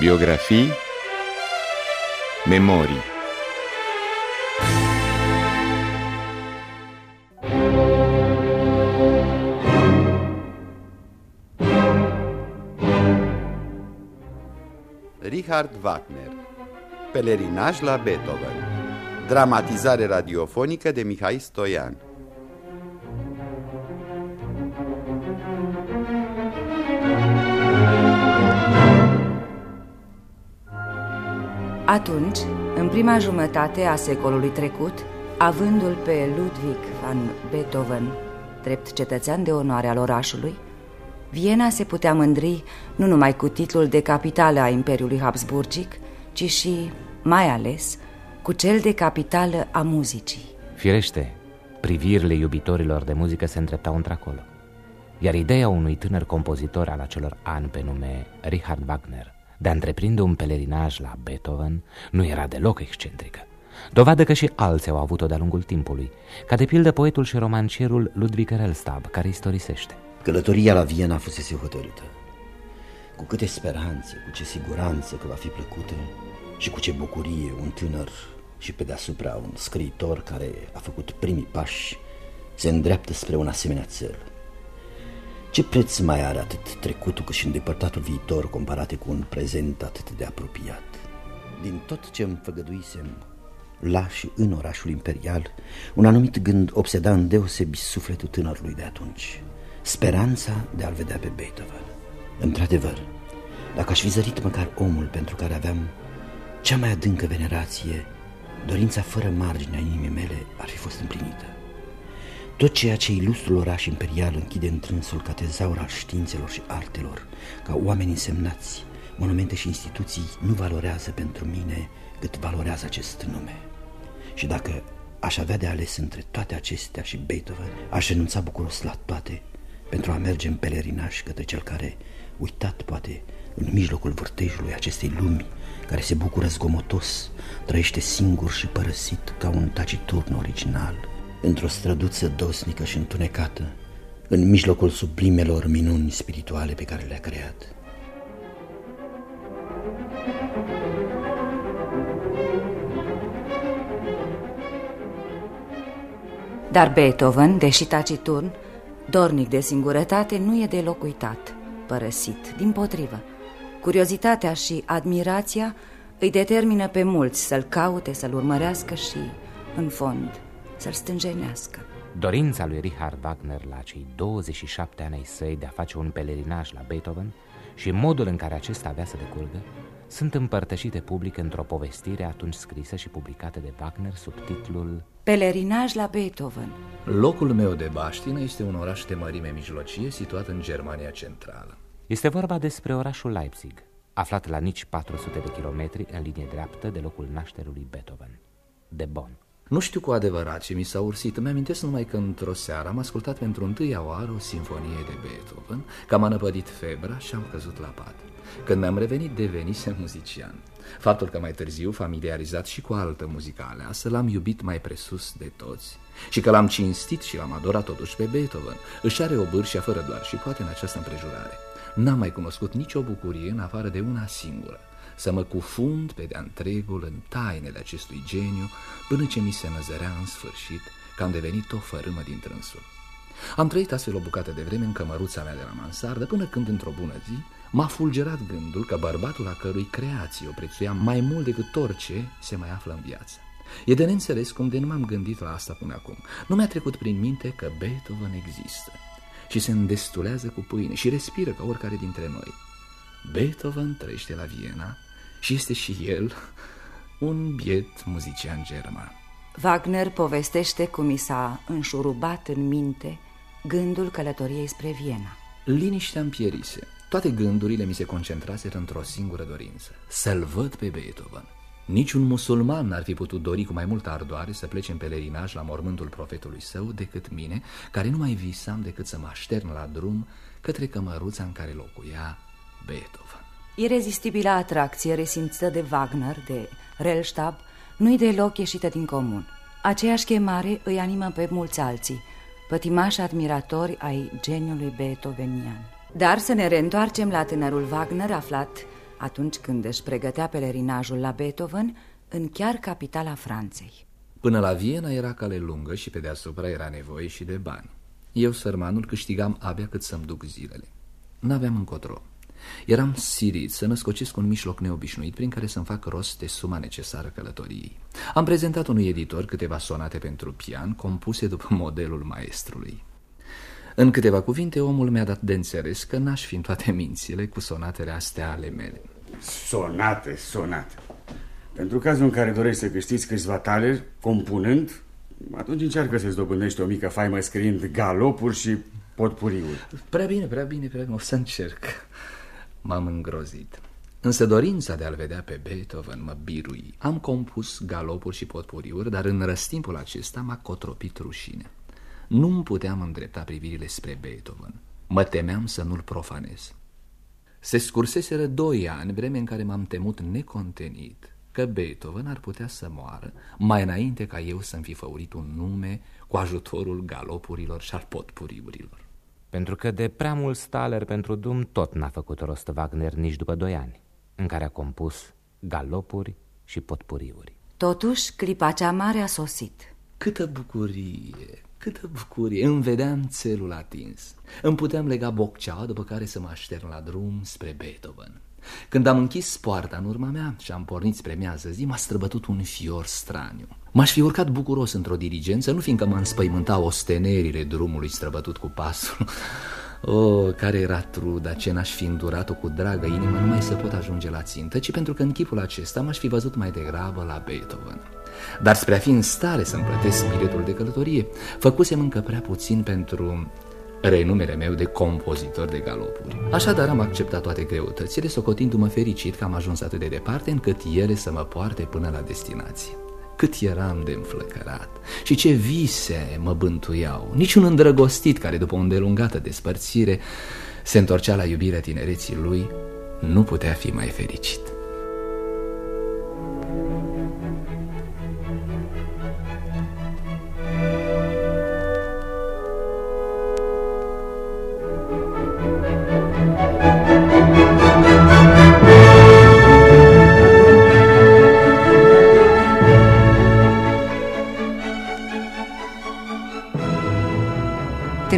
Biografii Memorii Richard Wagner Pelerinaj la Beethoven Dramatizare radiofonică de Mihai Stoian Atunci, în prima jumătate a secolului trecut, avându-l pe Ludwig van Beethoven, drept cetățean de onoare al orașului, Viena se putea mândri nu numai cu titlul de capitală a Imperiului Habsburgic, ci și, mai ales, cu cel de capitală a muzicii. Firește, privirile iubitorilor de muzică se îndreptau într-acolo. Iar ideea unui tânăr compozitor al acelor ani pe nume Richard Wagner de a întreprinde un pelerinaj la Beethoven nu era deloc excentrică. Dovadă că și alții au avut-o de-a lungul timpului, ca de pildă poetul și romancierul Ludwig Relstab, care istorisește. Călătoria la Viena fusese hotărâtă. Cu câte speranțe, cu ce siguranță că va fi plăcută și cu ce bucurie un tânăr și pe deasupra un scriitor care a făcut primii pași se îndreaptă spre un asemenea țel. Ce preț mai are atât trecutul cât și îndepărtatul viitor comparate cu un prezent atât de apropiat? Din tot ce îmi făgăduisem la și în orașul imperial, un anumit gând obseda în deosebi sufletul tânărului de atunci. Speranța de a-l vedea pe Beethoven. Într-adevăr, dacă aș fi zărit măcar omul pentru care aveam cea mai adâncă venerație, dorința fără margine a inimii mele ar fi fost împlinită. Tot ceea ce ilustrul oraș imperial închide întrânsul ca tezaur al științelor și artelor, ca oameni însemnați, monumente și instituții nu valorează pentru mine cât valorează acest nume. Și dacă aș avea de ales între toate acestea și Beethoven, aș renunța bucuros la toate pentru a merge în pelerinaj către cel care, uitat poate, în mijlocul vârtejului acestei lumi, care se bucură zgomotos, trăiește singur și părăsit ca un taciturn original – într-o străduță dosnică și întunecată, în mijlocul sublimelor minuni spirituale pe care le-a creat. Dar Beethoven, deși taciturn, dornic de singurătate, nu e deloc uitat, părăsit, din potrivă. Curiozitatea și admirația îi determină pe mulți să-l caute, să-l urmărească și, în fond, să-l stânjenească. Dorința lui Richard Wagner la cei 27 ani ai săi de a face un pelerinaj la Beethoven și modul în care acesta avea să decurgă sunt împărtășite public într-o povestire atunci scrisă și publicată de Wagner sub titlul Pelerinaj la Beethoven. Locul meu de baștină este un oraș de mărime mijlocie situat în Germania Centrală. Este vorba despre orașul Leipzig, aflat la nici 400 de kilometri în linie dreaptă de locul nașterului Beethoven, de Bonn. Nu știu cu adevărat ce mi s-a ursit, îmi amintesc numai că într-o seară am ascultat pentru întâia oară o sinfonie de Beethoven, că m-a năpădit febra și am căzut la pat. Când mi-am revenit, devenise muzician. Faptul că mai târziu, familiarizat și cu altă muzică aleasă, l-am iubit mai presus de toți și că l-am cinstit și l-am adorat totuși pe Beethoven, își are o bârșia fără doar și poate în această împrejurare. N-am mai cunoscut nicio bucurie în afară de una singură, să mă cufund pe de-a întregul în tainele acestui geniu, până ce mi se năzărea în sfârșit că am devenit o fărâmă din trânsul. Am trăit astfel o bucată de vreme în cămăruța mea de la mansardă, până când, într-o bună zi, m-a fulgerat gândul că bărbatul a cărui creație o prețuia mai mult decât orice se mai află în viață. E de neînțeles cum de nu m-am gândit la asta până acum. Nu mi-a trecut prin minte că Beethoven există și se îndestulează cu pâine și respiră ca oricare dintre noi. Beethoven trăiește la Viena și este și el un biet muzician german. Wagner povestește cum i s-a înșurubat în minte gândul călătoriei spre Viena. Liniștea îmi pierise. Toate gândurile mi se concentraseră într-o singură dorință, să-l văd pe Beethoven. Niciun musulman n-ar fi putut dori cu mai multă ardoare să plece în pelerinaj la mormântul profetului său decât mine, care nu mai visam decât să mă aștern la drum către cămăruța în care locuia Beethoven. Irezistibila atracție resimțită de Wagner, de Rellstab, nu-i deloc ieșită din comun. Aceeași chemare îi animă pe mulți alții, pătimași admiratori ai geniului beethovenian. Dar să ne reîntoarcem la tânărul Wagner aflat atunci când își pregătea pelerinajul la Beethoven în chiar capitala Franței. Până la Viena era cale lungă și pe deasupra era nevoie și de bani. Eu, sărmanul, câștigam abia cât să-mi duc zilele. N-aveam încotro. Eram sirit să născocesc un mijloc neobișnuit prin care să-mi fac rost de suma necesară călătoriei. Am prezentat unui editor câteva sonate pentru pian compuse după modelul maestrului. În câteva cuvinte, omul mi-a dat de înțeles că n-aș fi în toate mințile cu sonatele astea ale mele. Sonate, sonate. Pentru cazul în care dorești să câștigi câțiva taleri, compunând, atunci încearcă să-ți dobândești o mică faimă scriind galopuri și potpuriuri. Prea bine, prea bine, prea bine, o să încerc. M-am îngrozit. Însă dorința de a-l vedea pe Beethoven mă birui. Am compus galopuri și potpuriuri, dar în răstimpul acesta m-a cotropit rușine. Nu-mi puteam îndrepta privirile spre Beethoven. Mă temeam să nu-l profanez. Se scurseseră doi ani, vreme în care m-am temut necontenit că Beethoven ar putea să moară mai înainte ca eu să-mi fi făurit un nume cu ajutorul galopurilor și al potpuriurilor. Pentru că de prea mult staler pentru drum tot n-a făcut rost Wagner nici după doi ani, în care a compus galopuri și potpuriuri. Totuși, clipa cea mare a sosit. Câtă bucurie, câtă bucurie, îmi vedeam țelul atins. Îmi puteam lega bocceaua, după care să mă aștern la drum spre Beethoven. Când am închis poarta în urma mea și am pornit spre miază zi, m-a străbătut un fior straniu. M-aș fi urcat bucuros într-o diligență, nu fiindcă mă înspăimântau ostenerile drumului străbătut cu pasul. Oh, care era truda, ce n-aș fi îndurat-o cu dragă inimă numai să pot ajunge la țintă, ci pentru că în chipul acesta m-aș fi văzut mai degrabă la Beethoven. Dar spre a fi în stare să-mi plătesc biletul de călătorie, făcusem încă prea puțin pentru renumele meu de compozitor de galopuri. Așadar am acceptat toate greutățile, socotindu-mă fericit că am ajuns atât de departe încât ele să mă poarte până la destinație. Cât eram de înflăcărat și ce vise mă bântuiau. Niciun îndrăgostit care după o îndelungată despărțire se întorcea la iubirea tinereții lui nu putea fi mai fericit.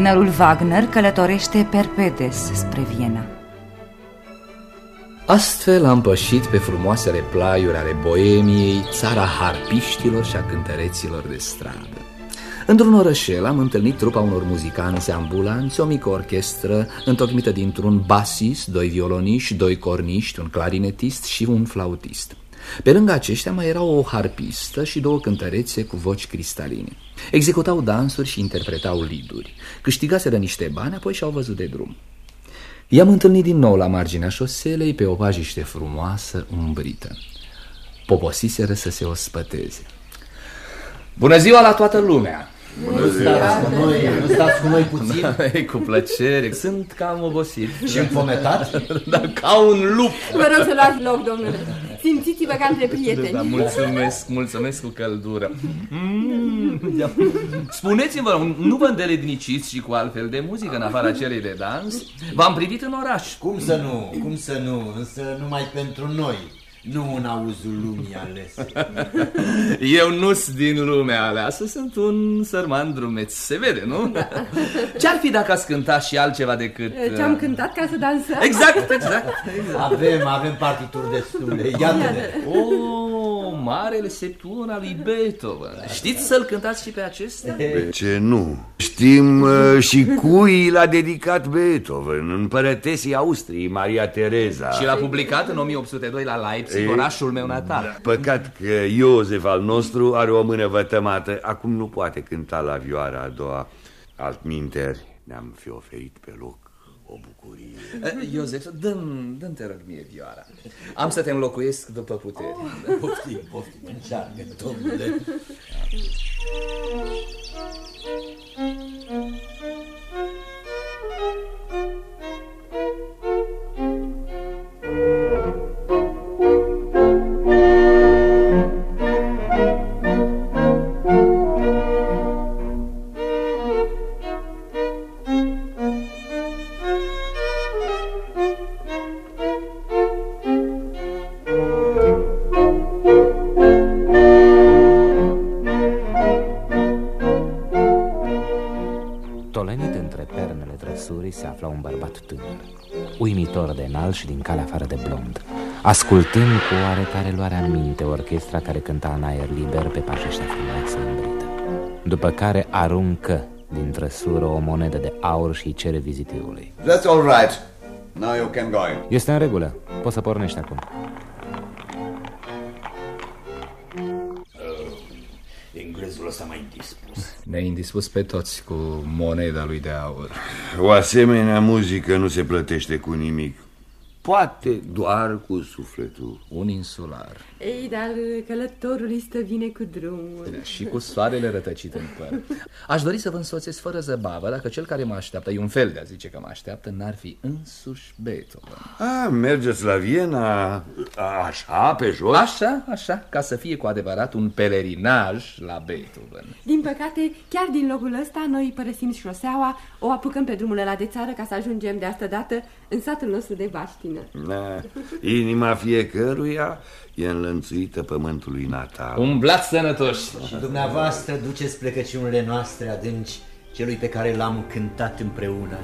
Tânărul Wagner călătorește perpedes spre Viena. Astfel am pășit pe frumoasele plaiuri ale Boemiei, țara harpiștilor și a cântăreților de stradă. Într-un orășel am întâlnit trupa unor muzicanți ambulanți, o mică orchestră întocmită dintr-un basist, doi violoniști, doi corniști, un clarinetist și un flautist. Pe lângă aceștia mai era o harpistă și două cântărețe cu voci cristaline. Executau dansuri și interpretau liduri. Câștigaseră niște bani, apoi și-au văzut de drum. I-am întâlnit din nou la marginea șoselei pe o pajiște frumoasă, umbrită. Poposiseră să se ospăteze. Bună ziua la toată lumea! Bună ziua! Stați cu noi, nu stați cu noi puțin? cu plăcere, sunt cam obosit. Și înfometat? da, ca un lup. Vă rog să luați loc, domnule. Simțiți-vă ca între prieteni. Da, mulțumesc, mulțumesc cu căldură. Mm, Spuneți-mi, nu vă îndeletniciți și cu altfel de muzică în afara celei de dans? V-am privit în oraș. Cum să nu, cum să nu, însă numai pentru noi. Nu în auzul lumii ales. Eu nu sunt din lumea aleasă, sunt un sărman drumeț. Se vede, nu? Ce-ar fi dacă ați cânta și altceva decât... Ce-am cântat ca să dansăm? Exact, exact. Avem, avem partituri destule. Iată-le. Oh, marele septun al lui Beethoven. Știți să-l cântați și pe acesta? De ce nu? Știm uh, și cui l-a dedicat Beethoven, împărătesii Austriei, Maria Tereza. Și l-a publicat în 1802 la Leipzig, ei, orașul meu natal. Da. Păcat că Iosef al nostru are o mână vătămată. Acum nu poate cânta la vioara a doua. Altminteri, ne-am fi oferit pe loc o bucurie. Eh, Iosef, dă-mi, dă te rog mie vioara. Am să te înlocuiesc după putere. Oh. Poftim, poftim, încearcă, domnule. Da. Se afla un bărbat tânăr, uimitor de înalt și din calea afară de blond, ascultând cu oarecare luarea minte orchestra care cânta în aer liber pe pașeștea frumoasă îmbrită. După care aruncă din trăsură o monedă de aur și îi cere vizitiului. That's all right. Now you can go in. Este în regulă. Poți să pornești acum. Ăsta mai indispus. Ne-a indispus pe toți cu moneda lui de aur. O asemenea muzică nu se plătește cu nimic. Poate doar cu sufletul. Un insular. Ei, dar călătorul istă vine cu drumul. Și cu soarele rătăcit în păr. Aș dori să vă însoțesc fără zăbavă dacă cel care mă așteaptă, e un fel de a zice că mă așteaptă, n-ar fi însuși Beethoven. Ah, mergeți la Viena așa, pe jos? Așa, așa, ca să fie cu adevărat un pelerinaj la Beethoven. Din păcate, chiar din locul ăsta, noi părăsim șoseaua, o apucăm pe drumul ăla de țară ca să ajungem de asta dată în satul nostru de baștină. Da. Inima fiecăruia e înlănțuită pământului natal. Umblați sănătoși! Și dumneavoastră duceți plecăciunile noastre adânci celui pe care l-am cântat împreună.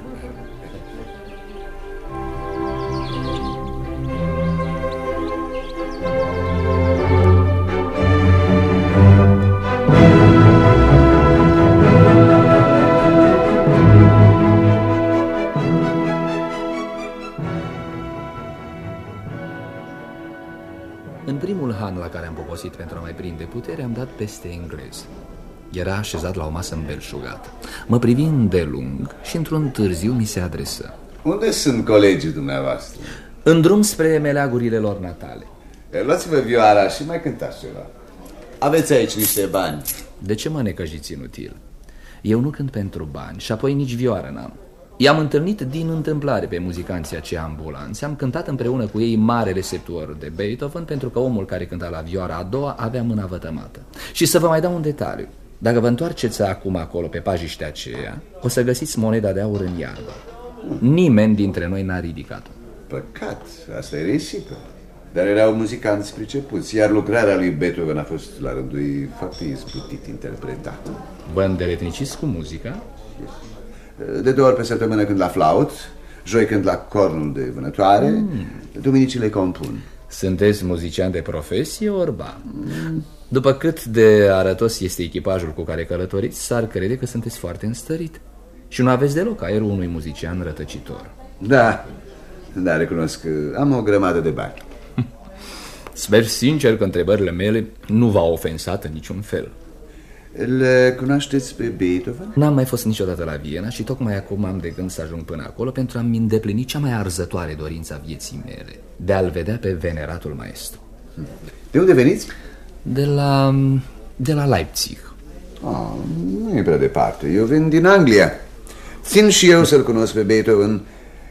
Primul han la care am poposit pentru a mai prinde putere, am dat peste englez. Era așezat la o masă îmbelșugată. Mă privi îndelung și într-un târziu mi se adresă. Unde sunt colegii dumneavoastră? În drum spre meleagurile lor natale. Luați-vă vioara și mai cântați ceva. Aveți aici niște bani. De ce mă necăjiți inutil? Eu nu cânt pentru bani și apoi nici vioară n-am. I-am întâlnit din întâmplare pe muzicanții aceia ambulanți. Am cântat împreună cu ei mare receptor de Beethoven pentru că omul care cânta la vioara a doua avea mâna vătămată. Și să vă mai dau un detaliu. Dacă vă întoarceți acum acolo pe pajiștea aceea, o să găsiți moneda de aur în iarbă. Nimeni dintre noi n-a ridicat-o. Păcat, asta e risipă. Dar erau muzicanți pricepuți, iar lucrarea lui Beethoven a fost la rândul ei foarte izbutit interpretată. Vă îndeletniciți cu muzica? De două ori pe săptămână când la flaut, joi când la cornul de vânătoare, mm. duminicile compun. Sunteți muzician de profesie, orba? După cât de arătos este echipajul cu care călătoriți, s-ar crede că sunteți foarte înstărit. Și nu aveți deloc aerul unui muzician rătăcitor. Da, da, recunosc că am o grămadă de bani. Sper sincer că întrebările mele nu v-au ofensat în niciun fel. Le cunoașteți pe Beethoven? N-am mai fost niciodată la Viena și tocmai acum am de gând să ajung până acolo pentru a-mi îndeplini cea mai arzătoare dorință a vieții mele, de a-l vedea pe veneratul maestru. De unde veniți? De la... de la Leipzig. Ah, nu e prea departe. Eu vin din Anglia. Țin și eu să-l cunosc pe Beethoven.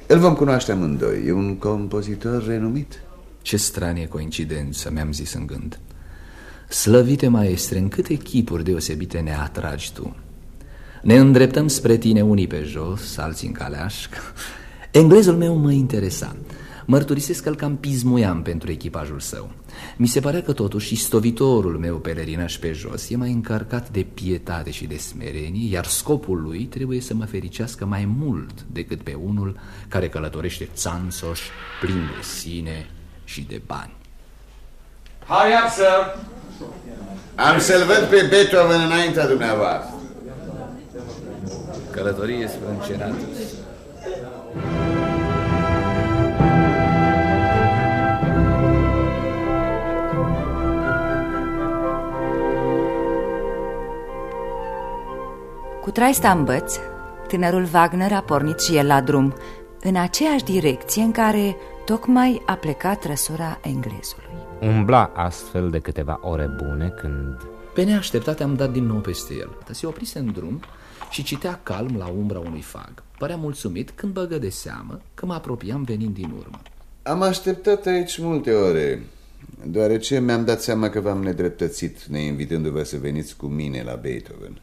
Îl vom cunoaște amândoi. E un compozitor renumit. Ce stranie coincidență, mi-am zis în gând. Slăvite maestre, în câte chipuri deosebite ne atragi tu. Ne îndreptăm spre tine unii pe jos, alții în caleașcă. Englezul meu mă interesa. Mărturisesc că îl cam pismuiam pentru echipajul său. Mi se părea că totuși istovitorul meu pelerinaș pe jos e mai încărcat de pietate și de smerenie, iar scopul lui trebuie să mă fericească mai mult decât pe unul care călătorește țanțoș, plin de sine și de bani. Hurry up, sir! Am să-l văd pe Beethoven înaintea dumneavoastră. Călătorie sprâncenată. Cu traista în băț, tânărul Wagner a pornit și el la drum, în aceeași direcție în care tocmai a plecat răsura englezului. Umbla astfel de câteva ore bune când... Pe neașteptate am dat din nou peste el. Se oprise în drum și citea calm la umbra unui fag. Părea mulțumit când băgă de seamă că mă apropiam venind din urmă. Am așteptat aici multe ore, deoarece mi-am dat seama că v-am nedreptățit neinvitându-vă să veniți cu mine la Beethoven.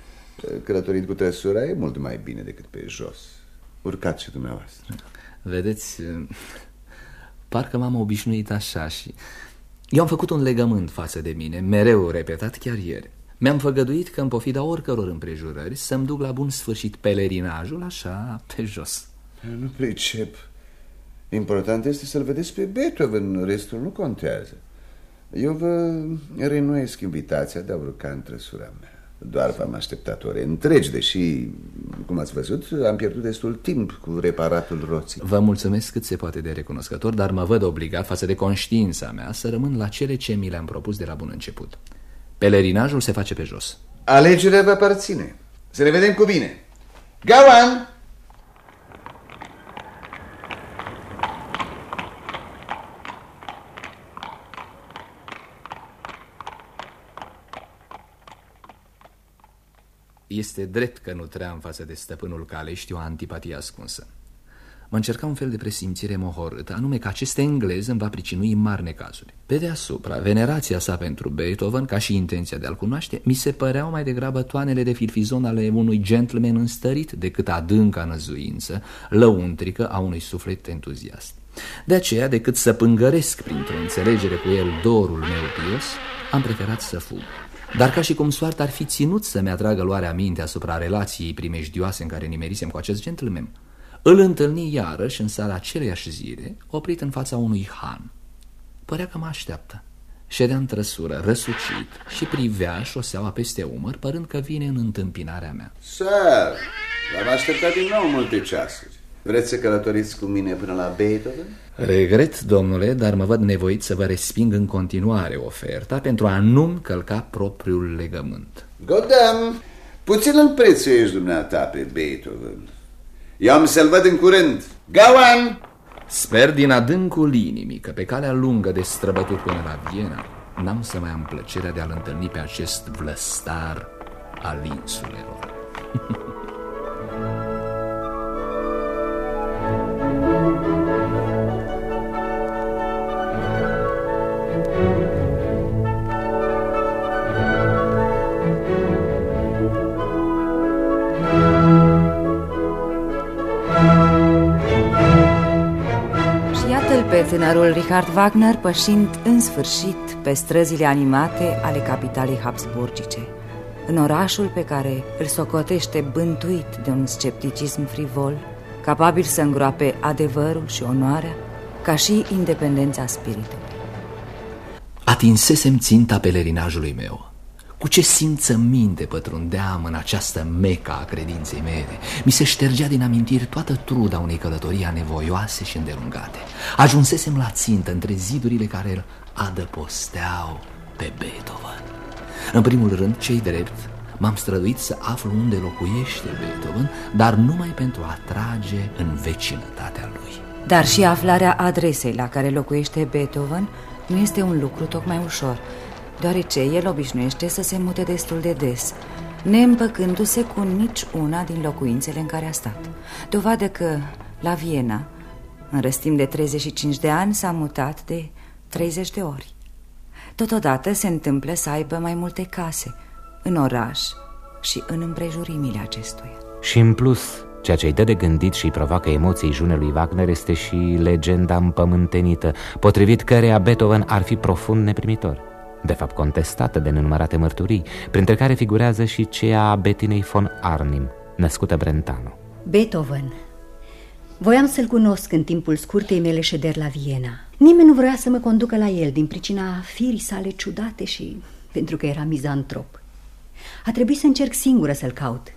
Călătorind cu trăsura e mult mai bine decât pe jos. Urcați și dumneavoastră. Vedeți, parcă m-am obișnuit așa și... Eu am făcut un legământ față de mine, mereu repetat chiar ieri. Mi-am făgăduit că în pofida oricăror împrejurări să-mi duc la bun sfârșit pelerinajul așa pe jos. Nu pricep. Important este să-l vedeți pe Beethoven, restul nu contează. Eu vă renuiesc invitația de a urca în trăsura mea. Doar v-am așteptat ore întregi, deși, cum ați văzut, am pierdut destul timp cu reparatul roții. Vă mulțumesc cât se poate de recunoscător, dar mă văd obligat față de conștiința mea să rămân la cele ce mi le-am propus de la bun început. Pelerinajul se face pe jos. Alegerea vă aparține. Să ne vedem cu bine. Gawan! Este drept că nu tream față de stăpânul Calești o antipatie ascunsă. Mă încerca un fel de presimțire mohorâtă, anume că acest englez îmi va pricinui mari necazuri. Pe deasupra, venerația sa pentru Beethoven, ca și intenția de a-l cunoaște, mi se păreau mai degrabă toanele de filfizon ale unui gentleman înstărit decât adânca năzuință, lăuntrică a unui suflet entuziast. De aceea, decât să pângăresc printr-o înțelegere cu el dorul meu pios, am preferat să fug. Dar ca și cum soarta ar fi ținut să-mi atragă luarea minte asupra relației primejdioase în care nimerisem cu acest gentleman, îl întâlni iarăși în sala aceleiași zile, oprit în fața unui han. Părea că mă așteaptă. Ședea în trăsură, răsucit și privea șoseaua peste umăr, părând că vine în întâmpinarea mea. Sir, v-am așteptat din nou multe ceasuri. Vreți să călătoriți cu mine până la Beethoven? Regret, domnule, dar mă văd nevoit să vă resping în continuare oferta pentru a nu călca propriul legământ. Godam, puțin îl prețuiești dumneata pe Beethoven. Eu am să-l văd în curând. Gawan! Sper din adâncul inimii că pe calea lungă de străbătut până la Viena n-am să mai am plăcerea de a-l întâlni pe acest vlăstar al insulelor. Richard Wagner pășind în sfârșit pe străzile animate ale capitalei habsburgice, în orașul pe care îl socotește bântuit de un scepticism frivol, capabil să îngroape adevărul și onoarea, ca și independența spiritului. Atinsesem ținta pelerinajului meu. Cu ce simțăminte pătrundeam în această meca a credinței mele. Mi se ștergea din amintiri toată truda unei călătorii anevoioase și îndelungate. Ajunsesem la țintă între zidurile care îl adăposteau pe Beethoven. În primul rând, cei drept, m-am străduit să aflu unde locuiește Beethoven, dar numai pentru a trage în vecinătatea lui. Dar și aflarea adresei la care locuiește Beethoven nu este un lucru tocmai ușor deoarece el obișnuiește să se mute destul de des, neîmpăcându-se cu nici una din locuințele în care a stat. Dovadă că, la Viena, în răstim de 35 de ani, s-a mutat de 30 de ori. Totodată se întâmplă să aibă mai multe case, în oraș și în împrejurimile acestuia. Și în plus, Ceea ce îi dă de gândit și îi provoacă emoții junelui Wagner este și legenda împământenită, potrivit căreia Beethoven ar fi profund neprimitor de fapt contestată de nenumărate mărturii, printre care figurează și cea a Betinei von Arnim, născută Brentano. Beethoven. Voiam să-l cunosc în timpul scurtei mele șederi la Viena. Nimeni nu vrea să mă conducă la el din pricina firii sale ciudate și pentru că era mizantrop. A trebuit să încerc singură să-l caut.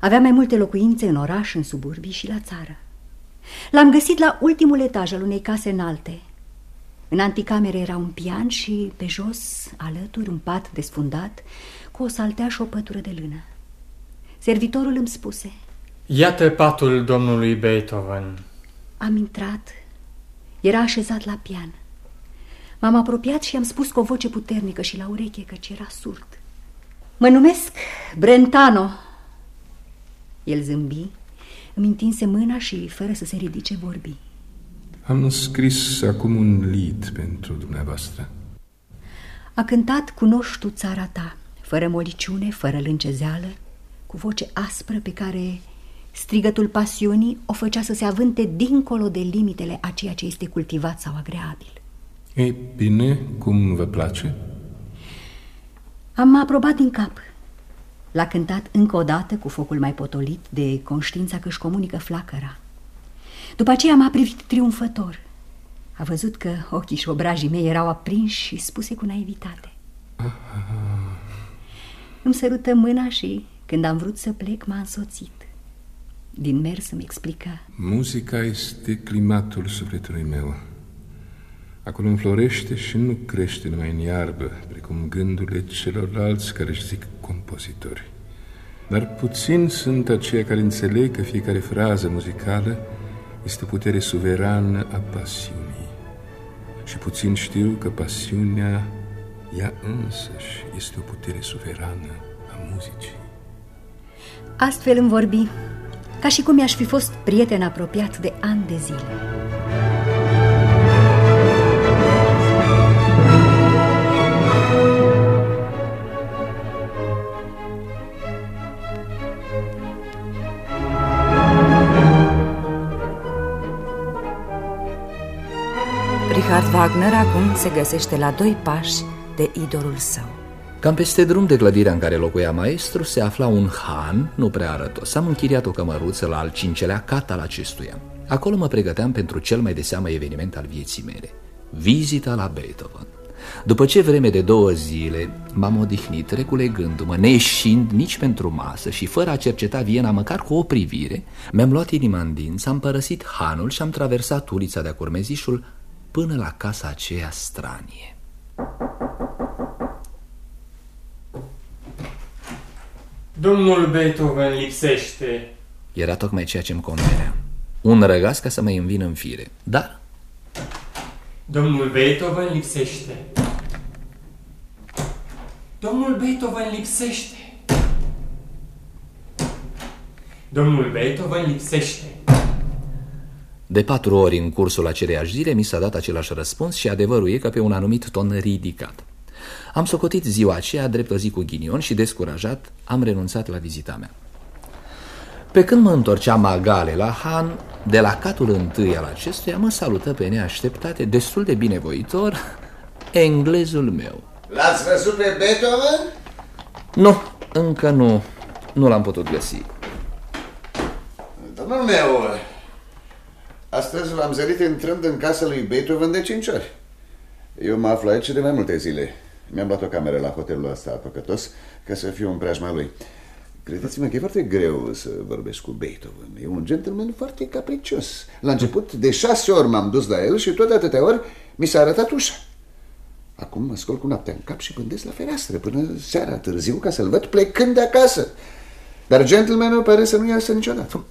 Avea mai multe locuințe în oraș, în suburbii și la țară. L-am găsit la ultimul etaj al unei case înalte, în anticamere era un pian și pe jos, alături, un pat desfundat cu o saltea și o pătură de lână. Servitorul îmi spuse Iată patul domnului Beethoven. Am intrat. Era așezat la pian. M-am apropiat și am spus cu o voce puternică și la ureche căci era surd. Mă numesc Brentano. El zâmbi, îmi întinse mâna și, fără să se ridice, vorbi. Am scris acum un lied pentru dumneavoastră. A cântat Cunoști tu țara ta, fără moliciune, fără lâncezeală, cu voce aspră pe care strigătul pasiunii o făcea să se avânte dincolo de limitele a ceea ce este cultivat sau agreabil. E bine, cum vă place? Am aprobat din cap. L-a cântat încă o dată cu focul mai potolit de conștiința că își comunică flacăra. După aceea m-a privit triumfător. A văzut că ochii și obrajii mei erau aprinși și spuse cu naivitate. Îmi sărută mâna și, când am vrut să plec, m-a însoțit. Din mers îmi explică. Muzica este climatul sufletului meu. Acolo înflorește și nu crește numai în iarbă, precum gândurile celorlalți care își zic compozitori. Dar puțin sunt aceia care înțeleg că fiecare frază muzicală este putere suverană a pasiunii. Și puțin știu că pasiunea, ea însăși, este o putere suverană a muzicii. Astfel îmi vorbi, ca și cum i-aș fi fost prieten apropiat de ani de zile. Richard Wagner acum se găsește la doi pași de idolul său. Cam peste drum de clădirea în care locuia maestru se afla un han, nu prea arătos. Am închiriat o cămăruță la al cincelea cat al acestuia. Acolo mă pregăteam pentru cel mai de seamă eveniment al vieții mele. Vizita la Beethoven. După ce vreme de două zile m-am odihnit reculegându-mă, neșind nici pentru masă și fără a cerceta Viena măcar cu o privire, mi-am luat inima în dinți, am părăsit hanul și am traversat ulița de-a curmezișul până la casa aceea stranie. Domnul Beethoven lipsește. Era tocmai ceea ce îmi convenea. Un răgaz ca să mă învin în fire. Dar... Domnul Beethoven lipsește. Domnul Beethoven lipsește. Domnul Beethoven lipsește. De patru ori în cursul aceleiași zile mi s-a dat același răspuns și adevărul e că pe un anumit ton ridicat. Am socotit ziua aceea drept o zi cu ghinion și descurajat am renunțat la vizita mea. Pe când mă întorceam magale la Han, de la catul întâi al acestuia mă salută pe neașteptate, destul de binevoitor, englezul meu. L-ați văzut pe Beethoven? Nu, încă nu, nu l-am putut găsi. Domnul meu, astăzi l-am zărit intrând în casa lui Beethoven de cinci ori. Eu mă aflu aici de mai multe zile. Mi-am luat o cameră la hotelul ăsta păcătos ca să fiu în preajma lui. Credeți-mă că e foarte greu să vorbesc cu Beethoven. E un gentleman foarte capricios. La început, de șase ori m-am dus la el și tot de atâtea ori mi s-a arătat ușa. Acum mă scol cu noaptea în cap și gândesc la fereastră până seara târziu ca să-l văd plecând de acasă. Dar gentlemanul pare să nu iasă niciodată.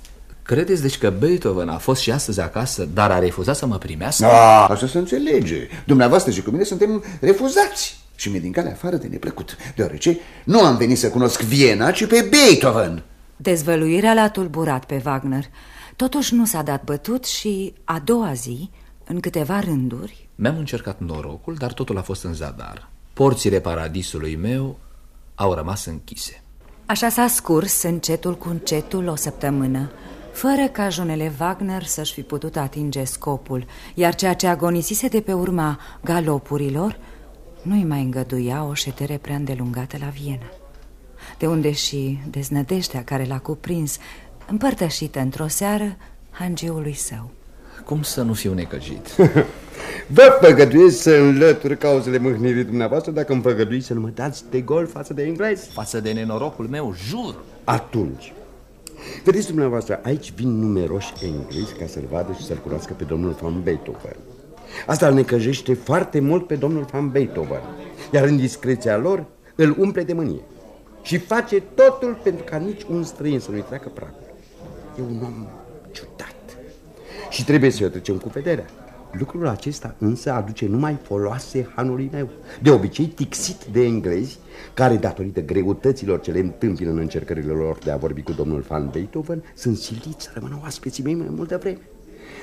Credeți deci că Beethoven a fost și astăzi acasă, dar a refuzat să mă primească? A, așa se înțelege. Dumneavoastră și cu mine suntem refuzați. Și mi din calea afară de neplăcut, deoarece nu am venit să cunosc Viena, ci pe Beethoven. Dezvăluirea l-a tulburat pe Wagner. Totuși nu s-a dat bătut și a doua zi, în câteva rânduri... Mi-am încercat norocul, dar totul a fost în zadar. Porțile paradisului meu au rămas închise. Așa s-a scurs încetul cu încetul o săptămână, fără ca jonele Wagner să-și fi putut atinge scopul, iar ceea ce agonisise de pe urma galopurilor nu-i mai îngăduia o ședere prea îndelungată la Viena. De unde și deznădejdea care l-a cuprins, împărtășită într-o seară, hangeului său. Cum să nu fiu necăjit? Vă făgăduiesc să înlătur cauzele mâhnirii dumneavoastră dacă îmi făgăduiți să nu mă dați de gol față de englezi. Față de nenorocul meu, jur. Atunci, vedeți dumneavoastră, aici vin numeroși englezi ca să-l vadă și să-l cunoască pe domnul Van Beethoven. Asta îl necăjește foarte mult pe domnul Van Beethoven, iar în discreția lor îl umple de mânie și face totul pentru ca nici un străin să nu-i treacă pragul. E un om ciudat și trebuie să-i trecem cu vederea. Lucrul acesta însă aduce numai foloase hanului meu, de obicei tixit de englezi, care, datorită greutăților ce le întâmpină în încercările lor de a vorbi cu domnul Van Beethoven, sunt siliți să rămână oaspeții mei mai multă vreme.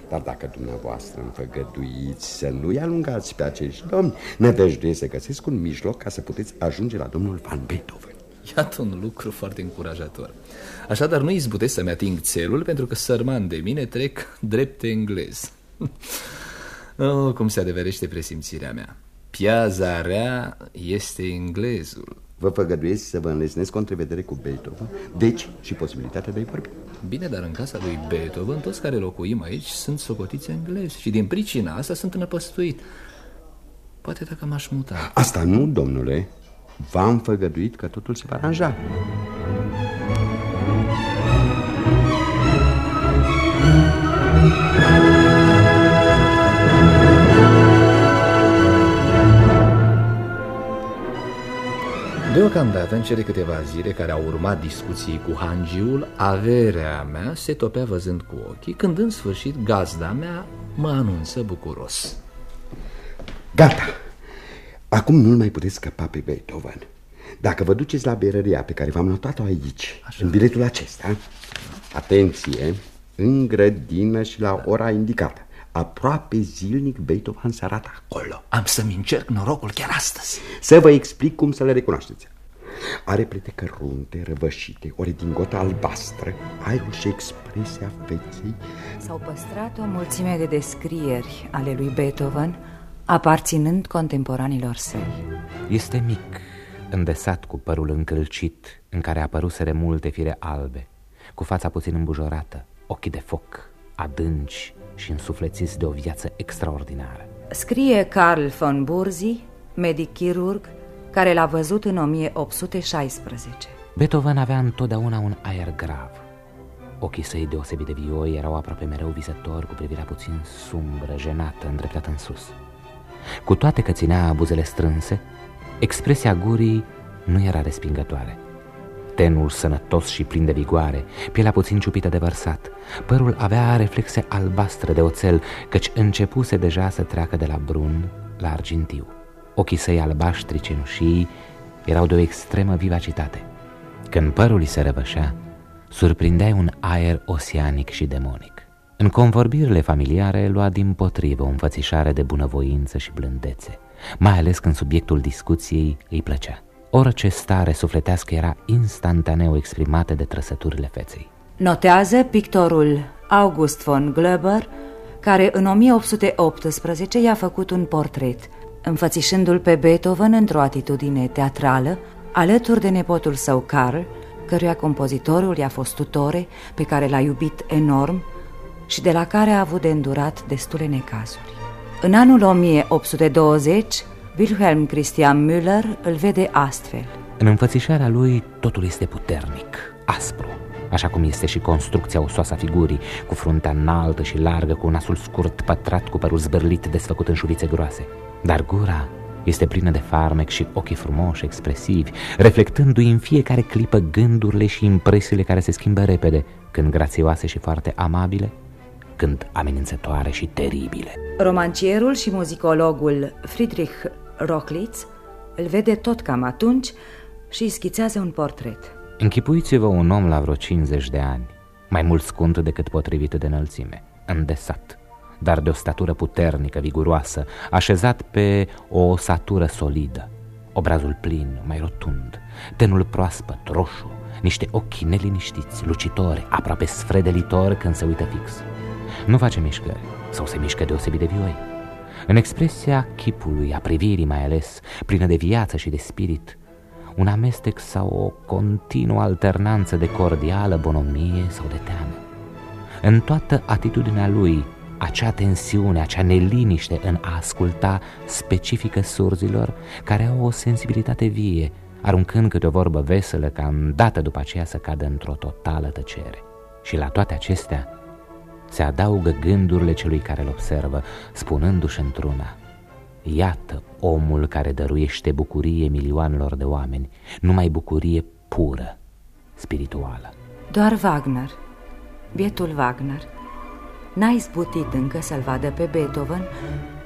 Dar dacă dumneavoastră îmi făgăduiți să nu-i alungați pe acești domni, nădăjduie să găsesc un mijloc ca să puteți ajunge la domnul Van Beethoven. Iată un lucru foarte încurajator. Așadar nu izbutesc să-mi ating țelul pentru că sărman de mine trec drept englez. Oh, cum se adeverește presimțirea mea. Piaza rea este englezul. Vă făgăduiesc să vă înlesnesc o întrevedere cu Beethoven, deci și posibilitatea de a-i vorbi. Bine, dar în casa lui Beethoven, toți care locuim aici sunt socotiți englezi și din pricina asta sunt înăpăstuit. Poate dacă m-aș muta. Asta nu, domnule. V-am făgăduit că totul se va aranja. Deocamdată, în cele câteva zile care au urmat discuții cu hangiul, averea mea se topea văzând cu ochii, când în sfârșit gazda mea mă anunță bucuros. Gata! Acum nu-l mai puteți scăpa pe Beethoven. Dacă vă duceți la berăria pe care v-am notat-o aici, Așa. în biletul acesta, atenție, în grădină și la ora indicată. Aproape zilnic Beethoven se arată acolo. Am să-mi încerc norocul chiar astăzi. Să vă explic cum să le recunoașteți. Are plete cărunte, răvășite, o redingotă albastră, aerul și expresia feței. S-au păstrat o mulțime de descrieri ale lui Beethoven, aparținând contemporanilor săi. Este mic, îndesat cu părul încălcit, în care apăruseră multe fire albe, cu fața puțin îmbujorată, ochii de foc, adânci și însuflețiți de o viață extraordinară. Scrie Carl von Burzi, medic chirurg, care l-a văzut în 1816. Beethoven avea întotdeauna un aer grav. Ochii săi deosebit de vioi erau aproape mereu visători, cu privirea puțin sumbră, jenată, îndreptată în sus. Cu toate că ținea buzele strânse, expresia gurii nu era respingătoare. Tenul sănătos și plin de vigoare, pielea puțin ciupită de vărsat. Părul avea reflexe albastre de oțel, căci începuse deja să treacă de la brun la argintiu. Ochii săi albaștri cenușii erau de o extremă vivacitate. Când părul îi se răvășea, surprindeai un aer oseanic și demonic. În convorbirile familiare lua din potrivă o înfățișare de bunăvoință și blândețe, mai ales când subiectul discuției îi plăcea. Orice stare sufletească era instantaneu exprimată de trăsăturile feței. Notează pictorul August von Glöber, care în 1818 i-a făcut un portret, înfățișându-l pe Beethoven într-o atitudine teatrală, alături de nepotul său Carl, căruia compozitorul i-a fost tutore, pe care l-a iubit enorm și de la care a avut de îndurat destule necazuri. În anul 1820, Wilhelm Christian Müller îl vede astfel. În înfățișarea lui totul este puternic, aspru, așa cum este și construcția osoasă a figurii, cu fruntea înaltă și largă, cu nasul scurt, pătrat, cu părul zbârlit, desfăcut în șuvițe groase. Dar gura este plină de farmec și ochii frumoși, expresivi, reflectându-i în fiecare clipă gândurile și impresiile care se schimbă repede, când grațioase și foarte amabile, când amenințătoare și teribile. Romancierul și muzicologul Friedrich Rochlitz îl vede tot cam atunci și îi schițează un portret. Închipuiți-vă un om la vreo 50 de ani, mai mult scund decât potrivit de înălțime, îndesat, dar de o statură puternică, viguroasă, așezat pe o osatură solidă, obrazul plin, mai rotund, tenul proaspăt, roșu, niște ochi neliniștiți, lucitori, aproape sfredelitori când se uită fix. Nu face mișcări sau se mișcă deosebit de vioi. În expresia chipului, a privirii mai ales, plină de viață și de spirit, un amestec sau o continuă alternanță de cordială bonomie sau de teamă. În toată atitudinea lui, acea tensiune, acea neliniște în a asculta specifică surzilor care au o sensibilitate vie, aruncând câte o vorbă veselă ca îndată după aceea să cadă într-o totală tăcere. Și la toate acestea, se adaugă gândurile celui care îl observă, spunându-și într-una, Iată omul care dăruiește bucurie milioanelor de oameni, numai bucurie pură, spirituală. Doar Wagner, bietul Wagner, n-a izbutit încă să-l vadă pe Beethoven,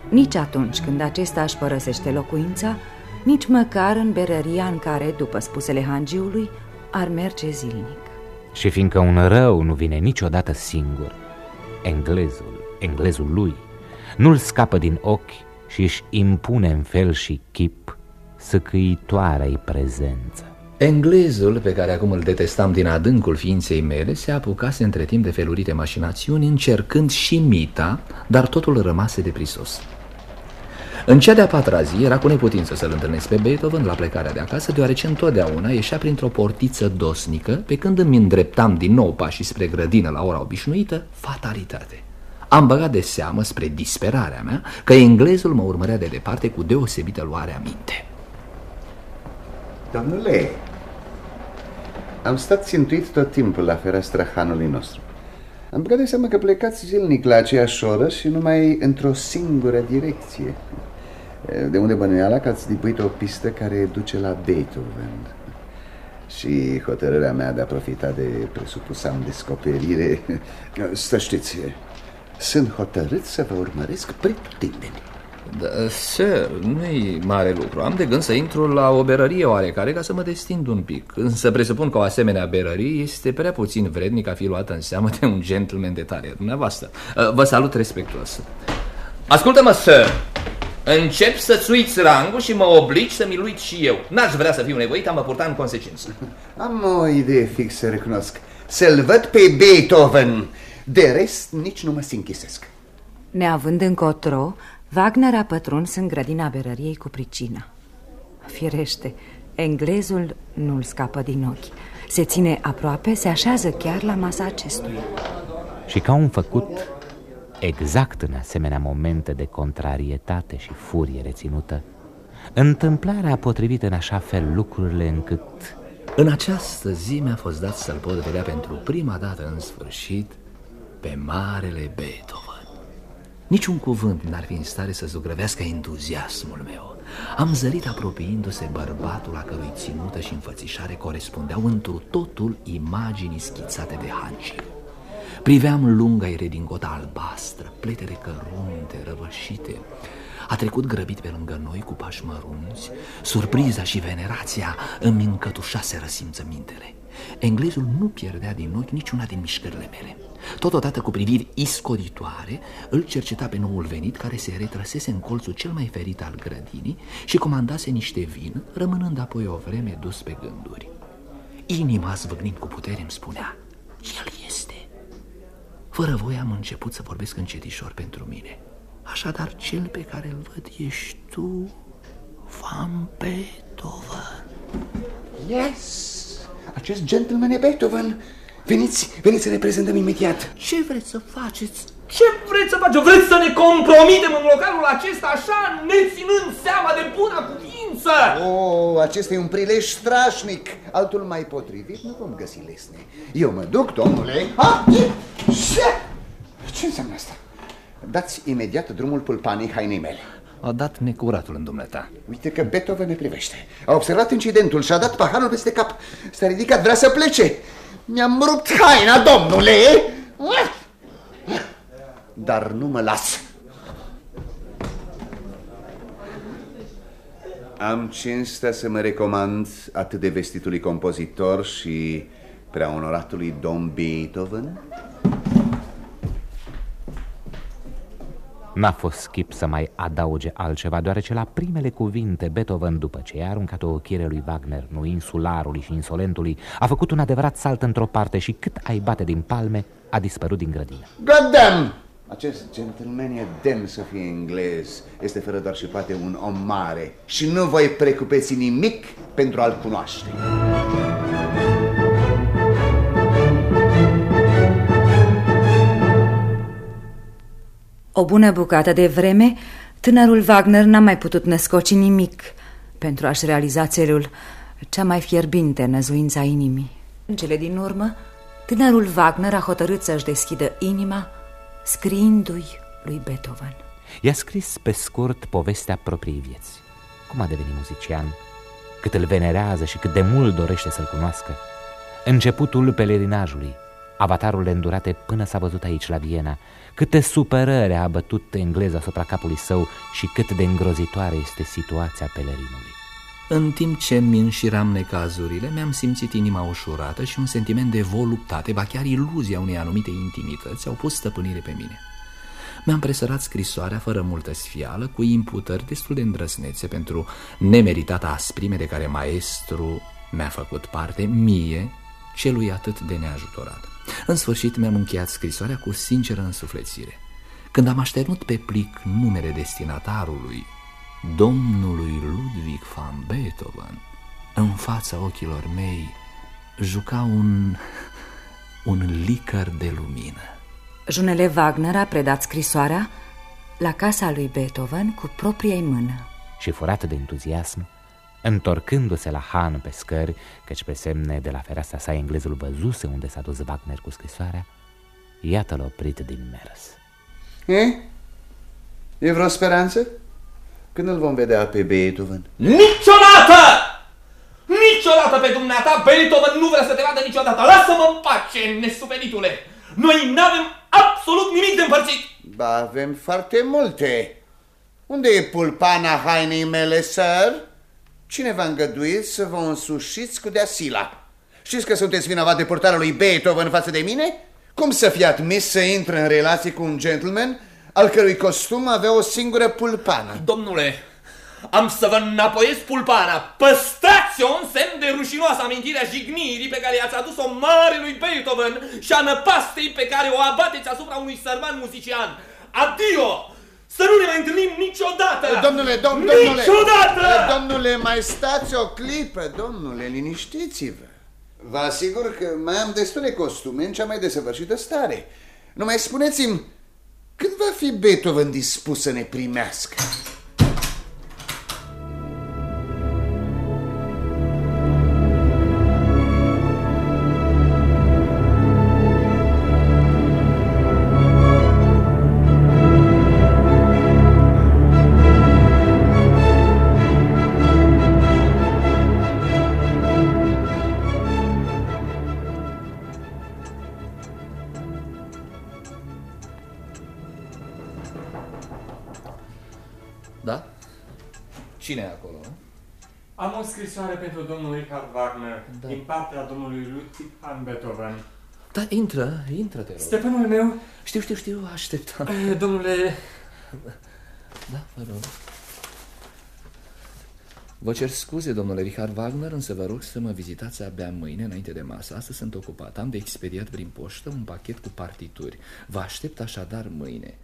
nici atunci când acesta își părăsește locuința, nici măcar în berăria în care, după spusele hangiului, ar merge zilnic. Și fiindcă un rău nu vine niciodată singur, englezul, englezul lui, nu-l scapă din ochi și își impune în fel și chip săcăitoarea-i prezență. Englezul, pe care acum îl detestam din adâncul ființei mele, se apucase între timp de felurite mașinațiuni, încercând și mita, dar totul rămase de prisos. În cea de-a patra zi era cu neputință să-l întâlnesc pe Beethoven la plecarea de acasă, deoarece întotdeauna ieșea printr-o portiță dosnică, pe când îmi îndreptam din nou pașii spre grădină la ora obișnuită, fatalitate. Am băgat de seamă, spre disperarea mea, că englezul mă urmărea de departe cu deosebită luare aminte. Domnule, am stat țintuit tot timpul la fereastra hanului nostru. Am băgat de seama că plecați zilnic la aceeași oră și numai într-o singură direcție. De unde bănuiala că ați dipuit o pistă care duce la Beethoven. Și hotărârea mea de a profita de presupusam descoperire... Să știți, sunt hotărât să vă urmăresc pretutindeni. Da, sir, nu-i mare lucru. Am de gând să intru la o berărie oarecare ca să mă destind un pic. Însă presupun că o asemenea berărie este prea puțin vrednic a fi luată în seamă de un gentleman de tare dumneavoastră. Uh, vă salut respectuos. Ascultă-mă, sir. Încep să-ți uiți rangul și mă obligi să mi-l uit și eu. N-aș vrea să fiu nevoit, am mă purta în consecință. Am o idee fixă, recunosc. Să-l văd pe Beethoven. De rest, nici nu mă sinchisesc. Neavând încotro, Wagner a pătruns în grădina berăriei cu pricina. Firește, englezul nu-l scapă din ochi. Se ține aproape, se așează chiar la masa acestuia. Și ca un făcut exact în asemenea momente de contrarietate și furie reținută, întâmplarea a potrivit în așa fel lucrurile încât... În această zi mi-a fost dat să-l pot vedea pentru prima dată în sfârșit pe Marele Beethoven. Niciun cuvânt n-ar fi în stare să zugrăvească entuziasmul meu. Am zărit apropiindu-se bărbatul a cărui ținută și înfățișare corespundeau întru totul imaginii schițate de Hanci. Priveam lunga redingotă albastră, pletele cărunte, răvășite. A trecut grăbit pe lângă noi cu pași mărunți. Surpriza și venerația îmi încătușase mintele. Englezul nu pierdea din ochi niciuna din mișcările mele. Totodată cu priviri iscoritoare, îl cerceta pe noul venit care se retrăsese în colțul cel mai ferit al grădinii și comandase niște vin, rămânând apoi o vreme dus pe gânduri. Inima zvâgnind cu putere îmi spunea, el este. Fără voie am început să vorbesc încetișor pentru mine. Așadar, cel pe care îl văd ești tu, Van Beethoven. Yes! Acest gentleman e Beethoven. Veniți, veniți să ne prezentăm imediat. Ce vreți să faceți? Ce vreți să faceți? Vreți să ne compromitem în localul acesta așa, neținând seama de bună cuvință? Oh, acesta e un prilej strașnic. Altul mai potrivit nu vom găsi lesne. Eu mă duc, domnule. Ha? Ce? Ce înseamnă asta? Dați imediat drumul pulpanei hainei mele. A dat necuratul în dumneata. Uite că Beethoven ne privește. A observat incidentul și a dat paharul peste cap. S-a ridicat, vrea să plece. Mi-am rupt haina, domnule! Dar nu mă las. Am cinstea să mă recomand atât de vestitului compozitor și prea onoratului domn Beethoven N-a fost schip să mai adauge altceva, deoarece la primele cuvinte Beethoven, după ce i-a aruncat o ochire lui Wagner, nu insularului și insolentului, a făcut un adevărat salt într-o parte și cât ai bate din palme, a dispărut din grădină. Goddamn! Acest gentleman e demn să fie englez. Este fără doar și poate un om mare. Și nu voi precupeți nimic pentru a-l cunoaște. O bună bucată de vreme, tânărul Wagner n-a mai putut născoci nimic pentru a-și realiza țelul cea mai fierbinte năzuința inimii. În cele din urmă, tânărul Wagner a hotărât să-și deschidă inima scriindu-i lui Beethoven. I-a scris pe scurt povestea propriei vieți. Cum a devenit muzician, cât îl venerează și cât de mult dorește să-l cunoască. Începutul pelerinajului, avatarul îndurate până s-a văzut aici la Viena, câte supărări a bătut engleza asupra capului său și cât de îngrozitoare este situația pelerinului. În timp ce mi înșiram necazurile, mi-am simțit inima ușurată și un sentiment de voluptate, ba chiar iluzia unei anumite intimități au pus stăpânire pe mine. Mi-am presărat scrisoarea fără multă sfială, cu imputări destul de îndrăsnețe pentru nemeritata asprime de care maestru mi-a făcut parte mie, celui atât de neajutorat. În sfârșit mi-am încheiat scrisoarea cu sinceră însuflețire. Când am așternut pe plic numele destinatarului domnului Ludwig van Beethoven în fața ochilor mei juca un, un licăr de lumină. Junele Wagner a predat scrisoarea la casa lui Beethoven cu propria mână. Și furată de entuziasm, întorcându-se la Han pe scări, căci pe semne de la fereastra sa englezul văzuse unde s-a dus Wagner cu scrisoarea, iată-l oprit din mers. E? E vreo speranță? Când îl vom vedea pe Beethoven? Niciodată! Niciodată pe dumneata Beethoven nu vrea să te vadă niciodată. Lasă-mă în pace, nesuferitule! Noi n-avem absolut nimic de împărțit! Ba, avem foarte multe. Unde e pulpana hainei mele, sir? Cine v-a îngăduit să vă însușiți cu deasila? Știți că sunteți vinovat de portarea lui Beethoven față de mine? Cum să fi admis să intre în relație cu un gentleman al cărui costum avea o singură pulpană? Domnule, am să vă înapoiez pulpana. Păstrați-o în semn de rușinoasă amintirea jignirii pe care i-ați adus-o mare lui Beethoven și a năpastei pe care o abateți asupra unui sărman muzician. Adio! Să nu ne mai întâlnim niciodată! Domnule, dom domnule! Niciodată! Domnule, mai stați o clipă, domnule, liniștiți-vă. Vă asigur că mai am destule costume în cea mai desăvârșită stare. Nu mai spuneți-mi, când va fi Beethoven dispus să ne primească? Scrisoare pentru domnul Richard Wagner Da. din partea domnului Ludwig van Beethoven. Da, intră, intră, te rog. Stăpânul meu, Știu, știu, știu, așteptam. eh, domnule, Da, vă rog. Vă cer scuze, domnule Richard Wagner, însă vă rog să mă vizitați abia mâine, înainte de masă. Astăzi sunt ocupat. Am de expediat prin poștă un pachet cu partituri. Vă aștept așadar mâine.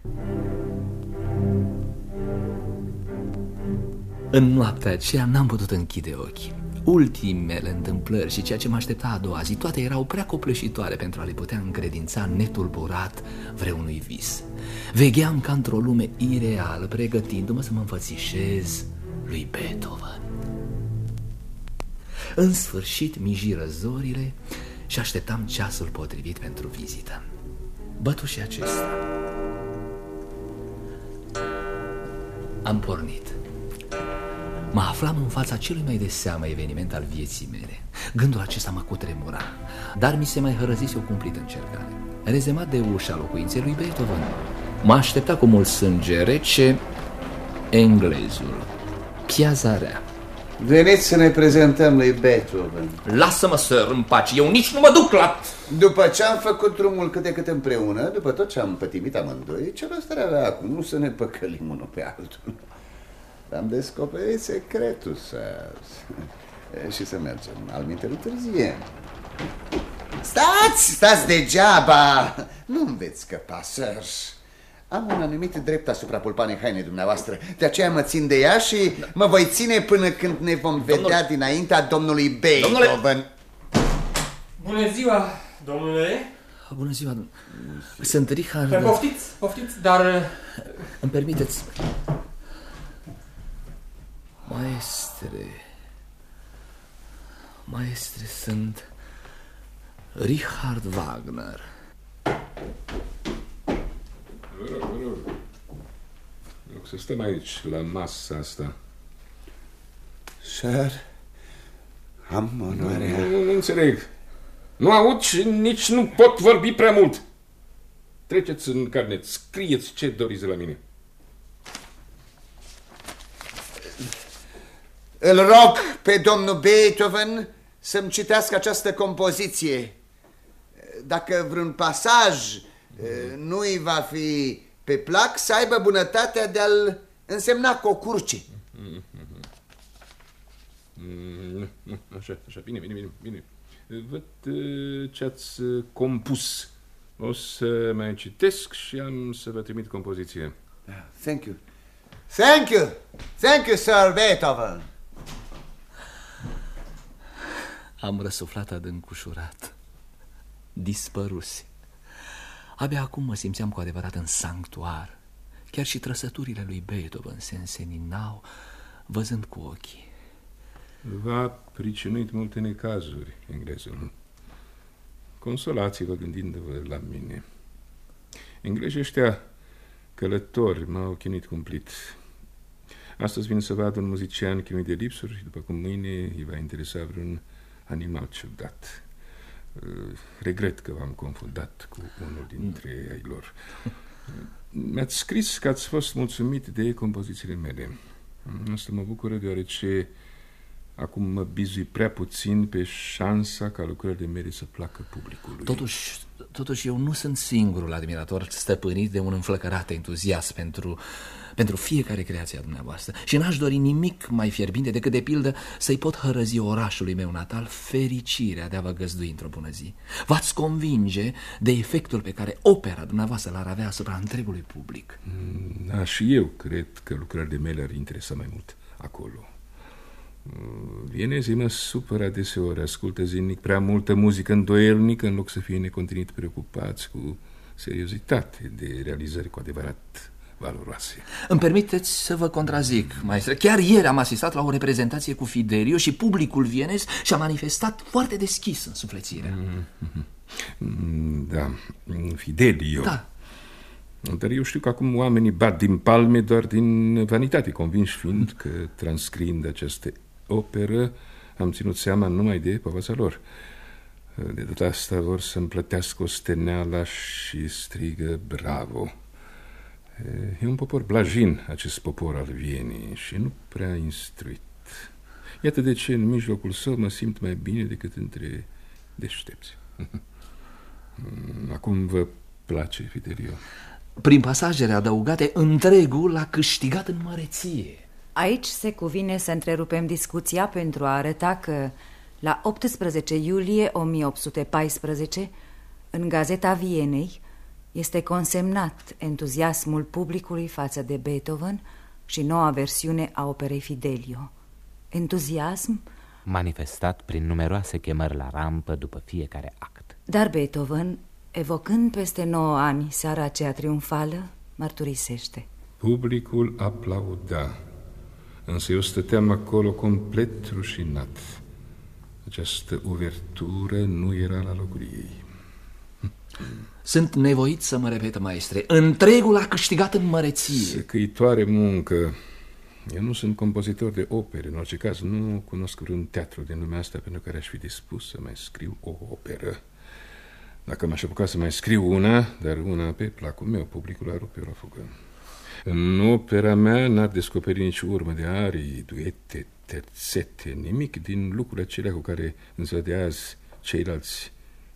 În noaptea aceea n-am putut închide ochii. Ultimele întâmplări și ceea ce mă aștepta a doua zi, toate erau prea copleșitoare pentru a le putea încredința netulburat vreunui vis. Vegheam ca într-o lume ireală, pregătindu-mă să mă înfățișez lui Beethoven. În sfârșit mijiră zorile și așteptam ceasul potrivit pentru vizită. Bătu și acesta. Am pornit. Mă aflam în fața celui mai de seamă eveniment al vieții mele. Gândul acesta mă cutremura, dar mi se mai hărăzise o cumplită încercare. Rezemat de ușa locuinței lui Beethoven, mă aștepta cu mult sânge rece englezul, piazarea. Veniți să ne prezentăm lui Beethoven. Lasă-mă, sir, în pace, eu nici nu mă duc la... După ce am făcut drumul câte cât împreună, după tot ce am pătimit amândoi, ce rost ar avea acum nu să ne păcălim unul pe altul? Am descoperit secretul, sir. Și să mergem, al mintelul târzie. Stați, stați degeaba! Nu-mi veți scăpa, sir. Am un anumit drept asupra pulpanei hainei dumneavoastră. De aceea mă țin de ea și mă voi ține până când ne vom vedea Domnule- dinaintea domnului Beethoven. bună ziua, domnule. Bună ziua, sunt Richard... Eh, Poftiți, poftiți, dar eh, Îmi permiteți... Maestre... Maestre, sunt... Richard Wagner. Vă rog, vă rog. Vă rog să stăm aici, la masa asta. Sir, am Nu, onoarea... nu, nu înțeleg. Nu aud și nici nu pot vorbi prea mult. Treceți în carnet, scrieți ce doriți de la mine. Îl rog pe domnul Beethoven să-mi citească această compoziție. Dacă vreun pasaj eh, nu-i va fi pe plac, să aibă bunătatea de a-l însemna cu o curce. Mm, nu, Așa, așa, bine, bine, bine, bine. Văd uh, ce ați uh, compus. O să mai citesc și am să vă trimit compoziție. Thank you. Thank you. Thank you, Sir Beethoven. Am răsuflat adânc ușurat. Dispăruse. Abia acum mă simțeam cu adevărat în sanctuar. Chiar și trăsăturile lui Beethoven se înseninau, văzând cu ochii. V-a pricinuit multe necazuri, englezul. Consolați-vă gândindu-vă la mine. Englezii ăștia călători m-au chinuit cumplit. Astăzi vin să vad un muzician chinuit de lipsuri și după cum mâine îi va interesa vreun animal ciudat. Regret că v-am confundat cu unul dintre ei lor. Mi-ați scris că ați fost mulțumit de compozițiile mele. Asta mă bucură deoarece acum mă bizui prea puțin pe șansa ca lucrările mele să placă publicului. Totuși, totuși eu nu sunt singurul admirator stăpânit de un înflăcărat entuziasm pentru, pentru fiecare creație a dumneavoastră. Și n-aș dori nimic mai fierbinte decât, de pildă, să-i pot hărăzi orașului meu natal fericirea de a vă găzdui într-o bună zi. V-ați convinge de efectul pe care opera dumneavoastră l-ar avea asupra întregului public. Da, și eu cred că lucrările mele ar interesa mai mult acolo. Vienezii mă supără adeseori, ascultă zilnic prea multă muzică îndoielnică în loc să fie necontinit preocupați cu seriozitate de realizări cu adevărat valoroase. Îmi permiteți să vă contrazic, maestre. Chiar ieri am asistat la o reprezentație cu Fidelio și publicul vienez și-a manifestat foarte deschis în suflețire. Mm, Da, Fidelio. Da. Dar eu știu că acum oamenii bat din palme doar din vanitate, convinși fiind că transcriind această operă am ținut seama numai de povața lor. De data asta vor să-mi plătească o steneala și strigă bravo. E un popor blajin, acest popor al Vienii, și nu prea instruit. Iată de ce în mijlocul său mă simt mai bine decât între deștepți. Acum vă place, Fidelio? Prin pasajele adăugate, întregul a câștigat în măreție. Aici se cuvine să întrerupem discuția pentru a arăta că la 18 iulie 1814, în Gazeta Vienei, este consemnat entuziasmul publicului față de Beethoven și noua versiune a operei Fidelio. Entuziasm, Manifestat prin numeroase chemări la rampă după fiecare act. dar Beethoven, evocând peste 9 ani seara aceea triumfală, mărturisește. Publicul aplauda, însă eu stăteam acolo complet rușinat. Această uvertură nu era la locul ei. Sunt nevoit să mă repet, maestre. Întregul a câștigat în măreție. Secăitoare muncă. Eu nu sunt compozitor de opere, în orice caz nu cunosc vreun teatru din lumea asta pentru care aș fi dispus să mai scriu o operă. Dacă m-aș apuca să mai scriu una, dar una pe placul meu, publicul ar rupe o fugă. În opera mea n-ar descoperi nici urmă de arii, duete, terțete, nimic din lucrurile acelea cu care în ziua de azi ceilalți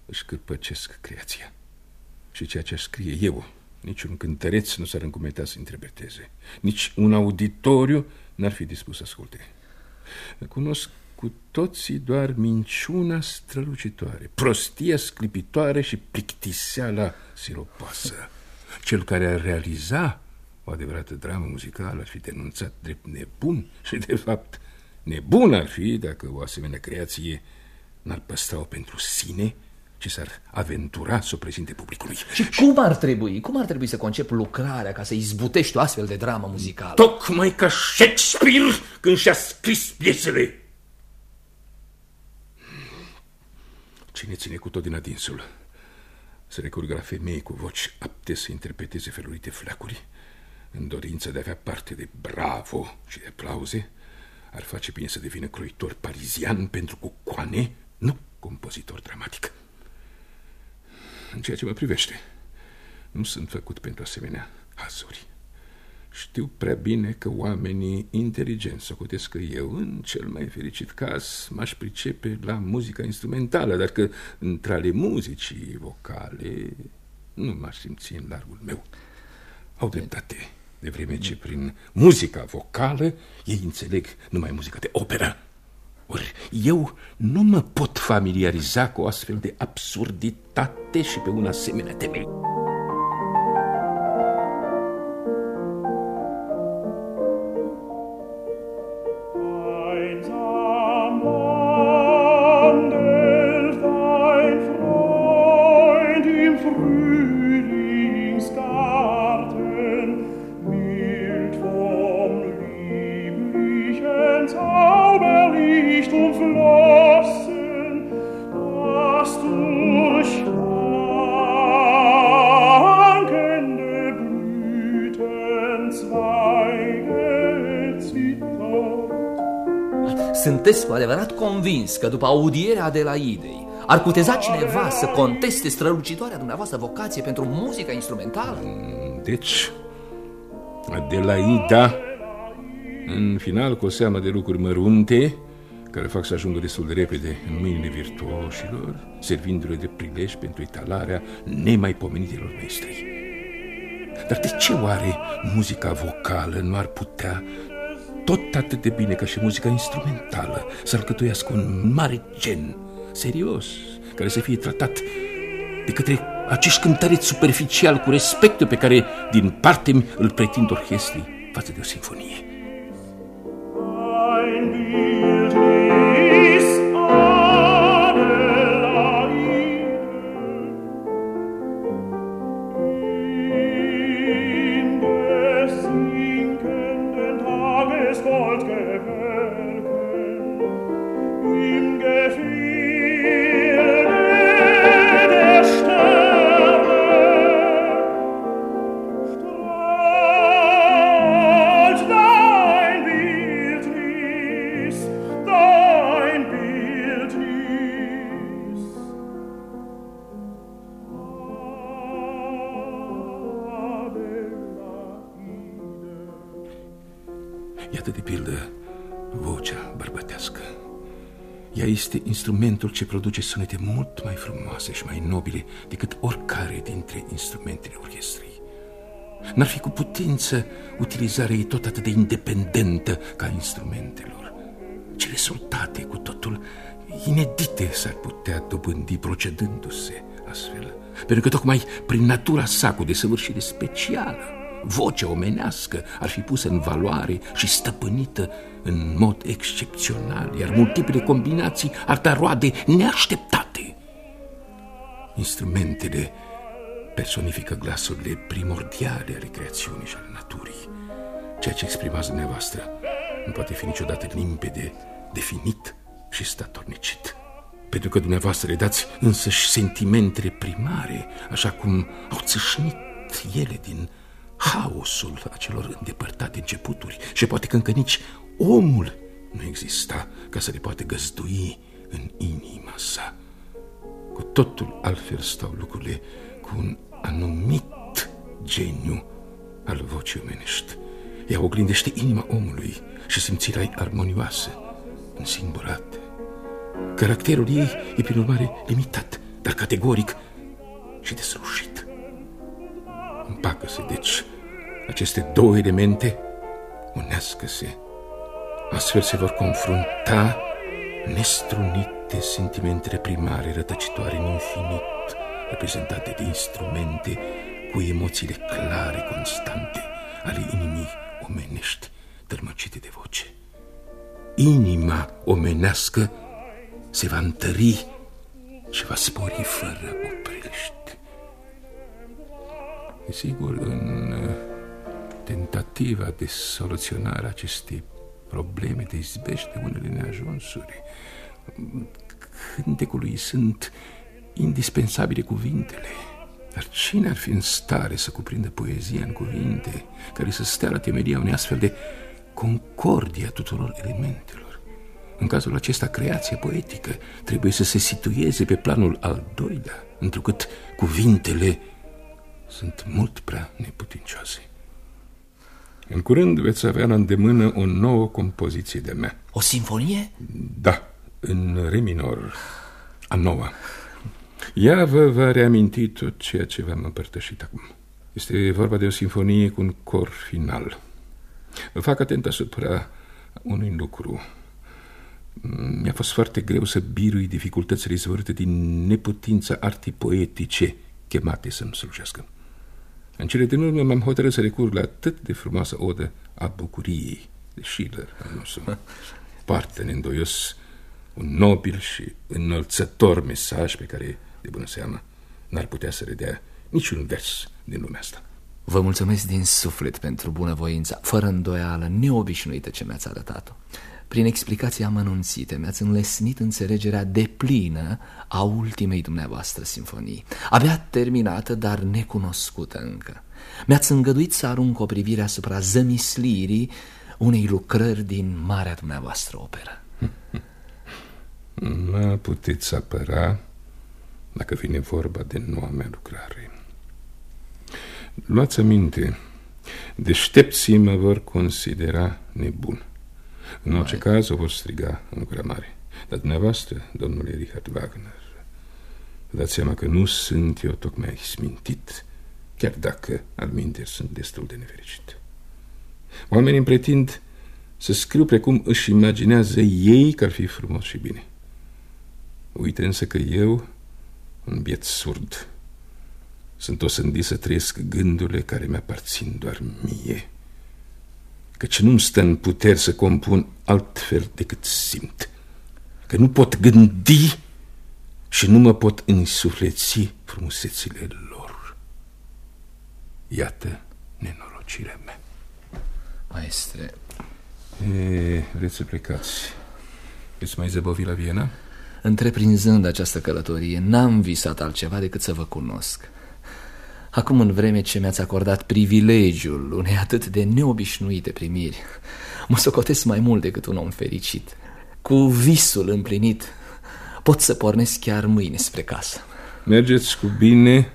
își cârpăcesc creația. Și ceea ce aș scrie eu, niciun cântăreț nu s-ar încumeta să interpreteze. Nici un auditoriu n-ar fi dispus să asculte. Cunosc cu toții doar minciuna strălucitoare, prostia sclipitoare și plictiseala siropoasă. Cel care ar realiza o adevărată dramă muzicală ar fi denunțat drept nebun și, de fapt, nebun ar fi dacă o asemenea creație n-ar păstra-o pentru sine, ci s-ar aventura să o prezinte publicului. Și cum ar trebui? Cum ar trebui să concep lucrarea ca să izbutești o astfel de dramă muzicală? Tocmai ca Shakespeare când și-a scris piesele. Cine ține cu tot din adinsul? Să recurgă la femei cu voci apte să interpreteze felurite flacuri, în dorință de a avea parte de bravo și de aplauze, ar face bine să devină croitor parizian pentru cucoane, nu compozitor dramatic. În ceea ce mă privește, nu sunt făcut pentru asemenea hazuri. Știu prea bine că oamenii inteligenți socotesc că eu, în cel mai fericit caz, m-aș pricepe la muzica instrumentală, dar că între ale muzicii vocale nu m-aș simți în largul meu. Au dreptate, de vreme ce prin muzica vocală ei înțeleg numai muzica de operă. Ori eu nu mă pot familiariza cu o astfel de absurditate și pe un asemenea temei. Cu adevărat convins că după audierea Adelaidei ar cuteza cineva să conteste strălucitoarea dumneavoastră vocație pentru muzica instrumentală? Deci, Adelaida, în final cu o seamă de lucruri mărunte, care fac să ajungă destul de repede în mâinile virtuoșilor, servindu-le de prilej pentru etalarea nemaipomenitelor mestri. Dar de ce oare muzica vocală nu ar putea tot atât de bine ca și muzica instrumentală să alcătuiască un mare gen serios, care să fie tratat de către acești cântăreți superficial cu respectul pe care din parte îl pretind orchestrii față de o sinfonie. Instrumentul ce produce sunete mult mai frumoase și mai nobile decât oricare dintre instrumentele orchestrei. N-ar fi cu putință utilizarea ei tot atât de independentă ca instrumentelor. Ce rezultate cu totul inedite s-ar putea dobândi procedându-se astfel. Pentru că tocmai prin natura sa cu desăvârșire specială vocea omenească ar fi pusă în valoare și stăpânită în mod excepțional, iar multiple combinații ar da roade neașteptate. Instrumentele personifică glasurile primordiale ale creațiunii și ale naturii. Ceea ce exprimați dumneavoastră nu poate fi niciodată limpede, definit și statornicit. Pentru că dumneavoastră le dați însăși sentimentele primare, așa cum au țâșnit ele din haosul acelor îndepărtate începuturi și poate că încă nici omul nu exista ca să le poate găzdui în inima sa. Cu totul altfel stau lucrurile cu un anumit geniu al vocii omenești. Ea oglindește inima omului și simțirea ei armonioasă, însinburată. Caracterul ei e, prin urmare, limitat, dar categoric și deslușit. Împacă-se, deci, aceste două elemente, unească-se. Astfel se vor confrunta nestrunite sentimentele primare rătăcitoare în infinit, reprezentate de instrumente cu emoțiile clare, constante, ale inimii omenești, tărmăcite de voce. Inima omenească se va întări și va spori fără opreliște. Sigur, în tentativa de soluționare a acestei probleme de izbește de unele neajunsuri. Cântecului sunt indispensabile cuvintele. Dar cine ar fi în stare să cuprindă poezia în cuvinte care să stea la temelia unei astfel de concordia tuturor elementelor? În cazul acesta, creația poetică trebuie să se situeze pe planul al doilea, întrucât cuvintele sunt mult prea neputincioase. În curând veți avea la îndemână o nouă compoziție de mea. O sinfonie? Da, în re minor, a noua. Ea vă va reaminti tot ceea ce v-am împărtășit acum. Este vorba de o sinfonie cu un cor final. Vă fac atent asupra unui lucru. Mi-a fost foarte greu să birui dificultățile izvorâte din neputința artii poetice chemate să-mi slujească. În cele din urmă m-am hotărât să recurg la atât de frumoasă odă a bucuriei de Schiller, al nostru. Parte neîndoios un nobil și înălțător mesaj pe care, de bună seamă, n-ar putea să redea niciun vers din lumea asta. Vă mulțumesc din suflet pentru bunăvoința, fără îndoială, neobișnuită ce mi-ați arătat-o. Prin explicații amănunțite mi-ați înlesnit înțelegerea deplină a ultimei dumneavoastră sinfonii, abia terminată, dar necunoscută încă. Mi-ați îngăduit să arunc o privire asupra zămislirii unei lucrări din marea dumneavoastră operă. Hm. Mă puteți apăra dacă vine vorba de noua mea lucrare. Luați aminte, deștepții mă vor considera nebun. În orice caz o vor striga în gura mare. Dar dumneavoastră, domnule Richard Wagner, vă dați seama că nu sunt eu tocmai smintit, chiar dacă alminte sunt destul de nefericit. Oamenii îmi pretind să scriu precum își imaginează ei că ar fi frumos și bine. Uite însă că eu, un biet surd, sunt o sândit să trăiesc gândurile care mi-aparțin doar mie, căci nu-mi stă în puteri să compun altfel decât simt, că nu pot gândi și nu mă pot însufleți frumusețile lor. Iată nenorocirea mea. Maestre... E, vreți să plecați? Veți mai zăbovi la Viena? Întreprinzând această călătorie, n-am visat altceva decât să vă cunosc. Acum, în vreme ce mi-ați acordat privilegiul unei atât de neobișnuite primiri, mă socotesc mai mult decât un om fericit. Cu visul împlinit, pot să pornesc chiar mâine spre casă. Mergeți cu bine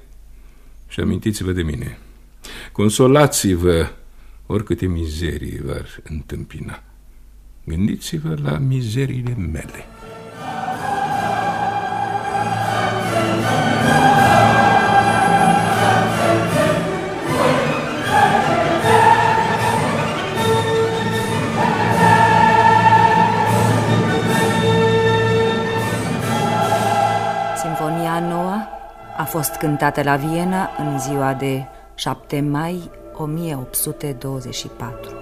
și amintiți-vă de mine. Consolați-vă oricâte mizerii v-ar întâmpina. Gândiți-vă la mizeriile mele. Fost cântată la Viena în ziua de 7 mai 1824.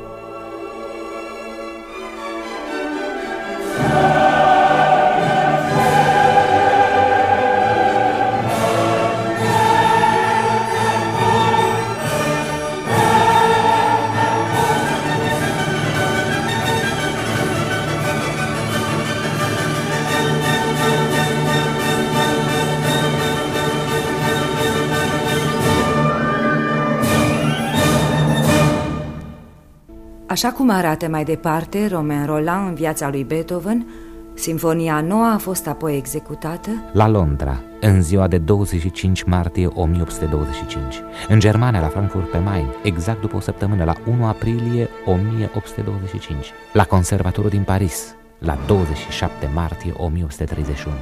Așa cum arată mai departe Romain Roland în viața lui Beethoven, Sinfonia nouă a fost apoi executată La Londra, în ziua de 25 martie 1825 În Germania, la Frankfurt pe Main, exact după o săptămână, la 1 aprilie 1825 La Conservatorul din Paris, la 27 martie 1831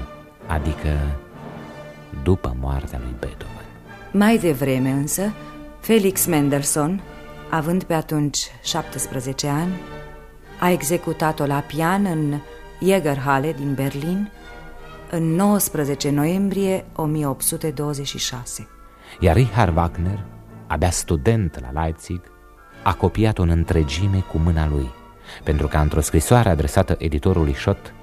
Adică după moartea lui Beethoven. Mai devreme însă, Felix Mendelssohn având pe atunci 17 ani, a executat-o la pian în Jägerhalle din Berlin în 19 noiembrie 1826. Iar Richard Wagner, abia student la Leipzig, a copiat-o în întregime cu mâna lui, pentru ca într-o scrisoare adresată editorului Schott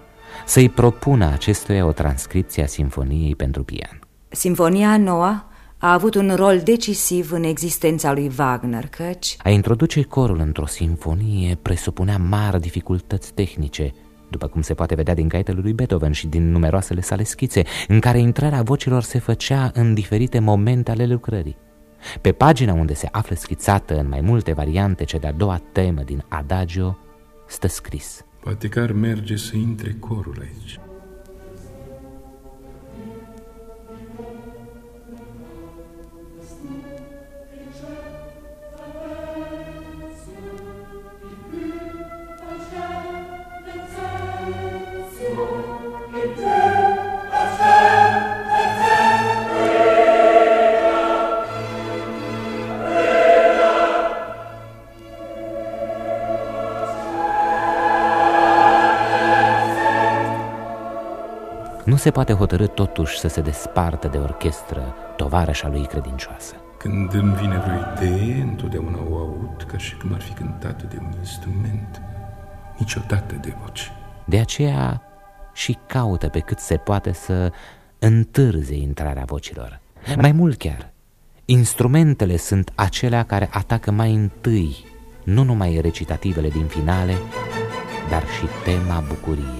să-i propună acestuia o transcripție a simfoniei pentru pian. Sinfonia noua a avut un rol decisiv în existența lui Wagner, căci... A introduce corul într-o sinfonie presupunea mari dificultăți tehnice, după cum se poate vedea din caietele lui Beethoven și din numeroasele sale schițe, în care intrarea vocilor se făcea în diferite momente ale lucrării. Pe pagina unde se află schițată în mai multe variante cea de-a doua temă din Adagio, stă scris. Poate că ar merge să intre corul aici. Nu se poate hotărâ totuși să se despartă de orchestră tovarășa lui credincioasă. Când îmi vine vreo idee, întotdeauna o aud ca și cum ar fi cântată de un instrument, niciodată de voce. De aceea și caută pe cât se poate să întârze intrarea vocilor. Mai mult chiar, instrumentele sunt acelea care atacă mai întâi nu numai recitativele din finale, dar și tema bucuriei.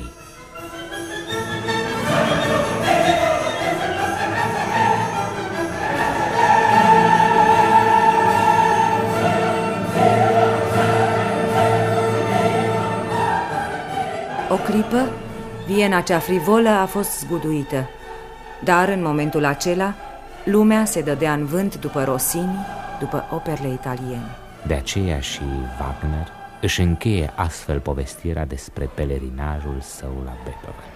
Clipă, Viena cea frivolă a fost zguduită, dar în momentul acela lumea se dădea în vânt după Rossini, după operele italiene. De aceea și Wagner își încheie astfel povestirea despre pelerinajul său la Beethoven.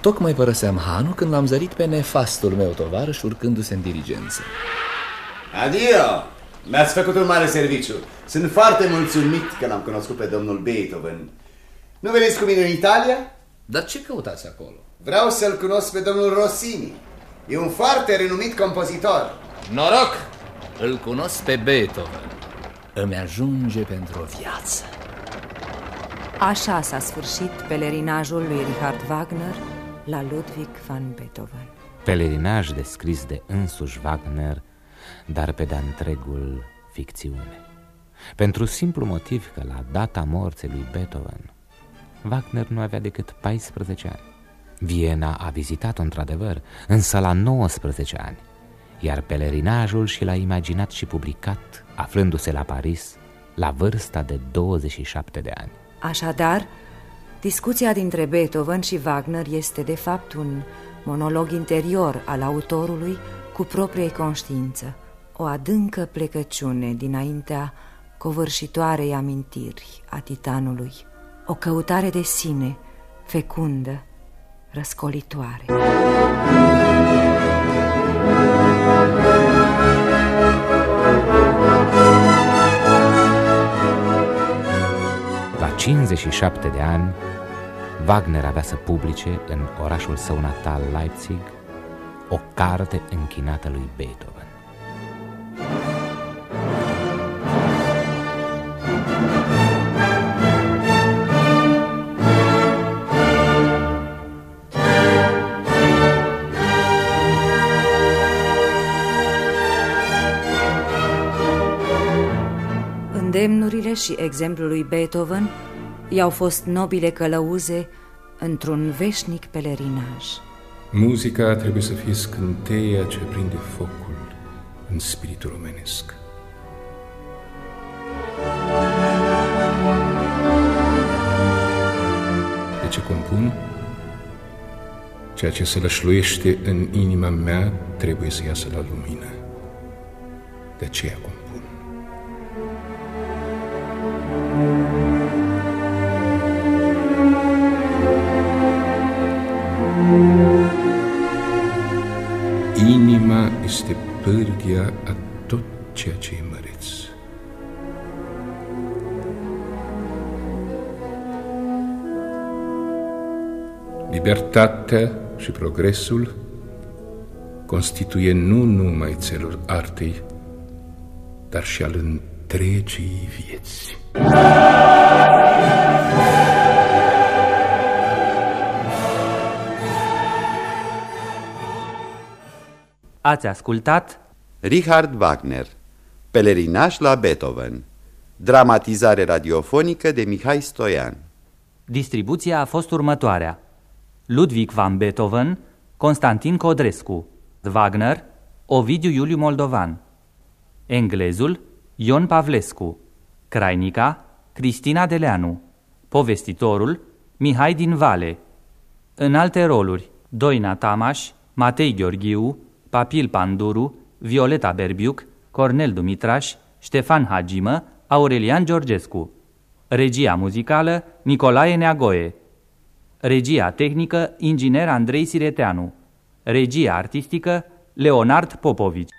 Tocmai părăseam Hanul când l-am zărit pe nefastul meu tovarăș urcându-se în dirigență. Adio! Mi-ați făcut un mare serviciu. Sunt foarte mulțumit că l-am cunoscut pe domnul Beethoven. Nu veniți cu mine în Italia? Dar ce căutați acolo? Vreau să-l cunosc pe domnul Rossini. E un foarte renumit compozitor. Noroc! Îl cunosc pe Beethoven. Îmi ajunge pentru o viață. Așa s-a sfârșit pelerinajul lui Richard Wagner la Ludwig van Beethoven. Pelerinaj descris de însuși Wagner, dar pe de-a întregul ficțiune. Pentru simplu motiv că la data morții lui Beethoven, Wagner nu avea decât 14 ani. Viena a vizitat-o într-adevăr, însă la 19 ani, iar pelerinajul și l-a imaginat și publicat, aflându-se la Paris, la vârsta de 27 de ani. Așadar, discuția dintre Beethoven și Wagner este de fapt un monolog interior al autorului cu proprie conștiință, o adâncă plecăciune dinaintea covârșitoarei amintiri a titanului, o căutare de sine fecundă, răscolitoare. La 57 de ani, Wagner avea să publice în orașul său natal Leipzig o carte închinată lui Beethoven. Îndemnurile și exemplul lui Beethoven i-au fost nobile călăuze într-un veșnic pelerinaj. Muzica trebuie să fie scânteia ce prinde focul în spiritul omenesc. De ce compun? Ceea ce se lășluiește în inima mea trebuie să iasă la lumină. De aceea compun. Este pârghia a tot ceea ce e măreț. Libertatea și progresul constituie nu numai țelul artei, dar și al întregii vieți. Ați ascultat Richard Wagner Pelerinaj la Beethoven. Dramatizare radiofonică de Mihai Stoian. Distribuția a fost următoarea. Ludwig van Beethoven Constantin Codrescu. Wagner Ovidiu Iuliu Moldovan. Englezul Ion Pavlescu. Crainica Cristina Deleanu. Povestitorul Mihai din Vale. În alte roluri Doina Tamaș Matei Gheorghiu Papil Panduru, Violeta Berbiuc, Cornel Dumitraș, Ștefan Hagimă, Aurelian Georgescu. Regia muzicală Nicolae Neagoe. Regia tehnică Inginer Andrei Sireteanu. Regia artistică Leonard Popovici.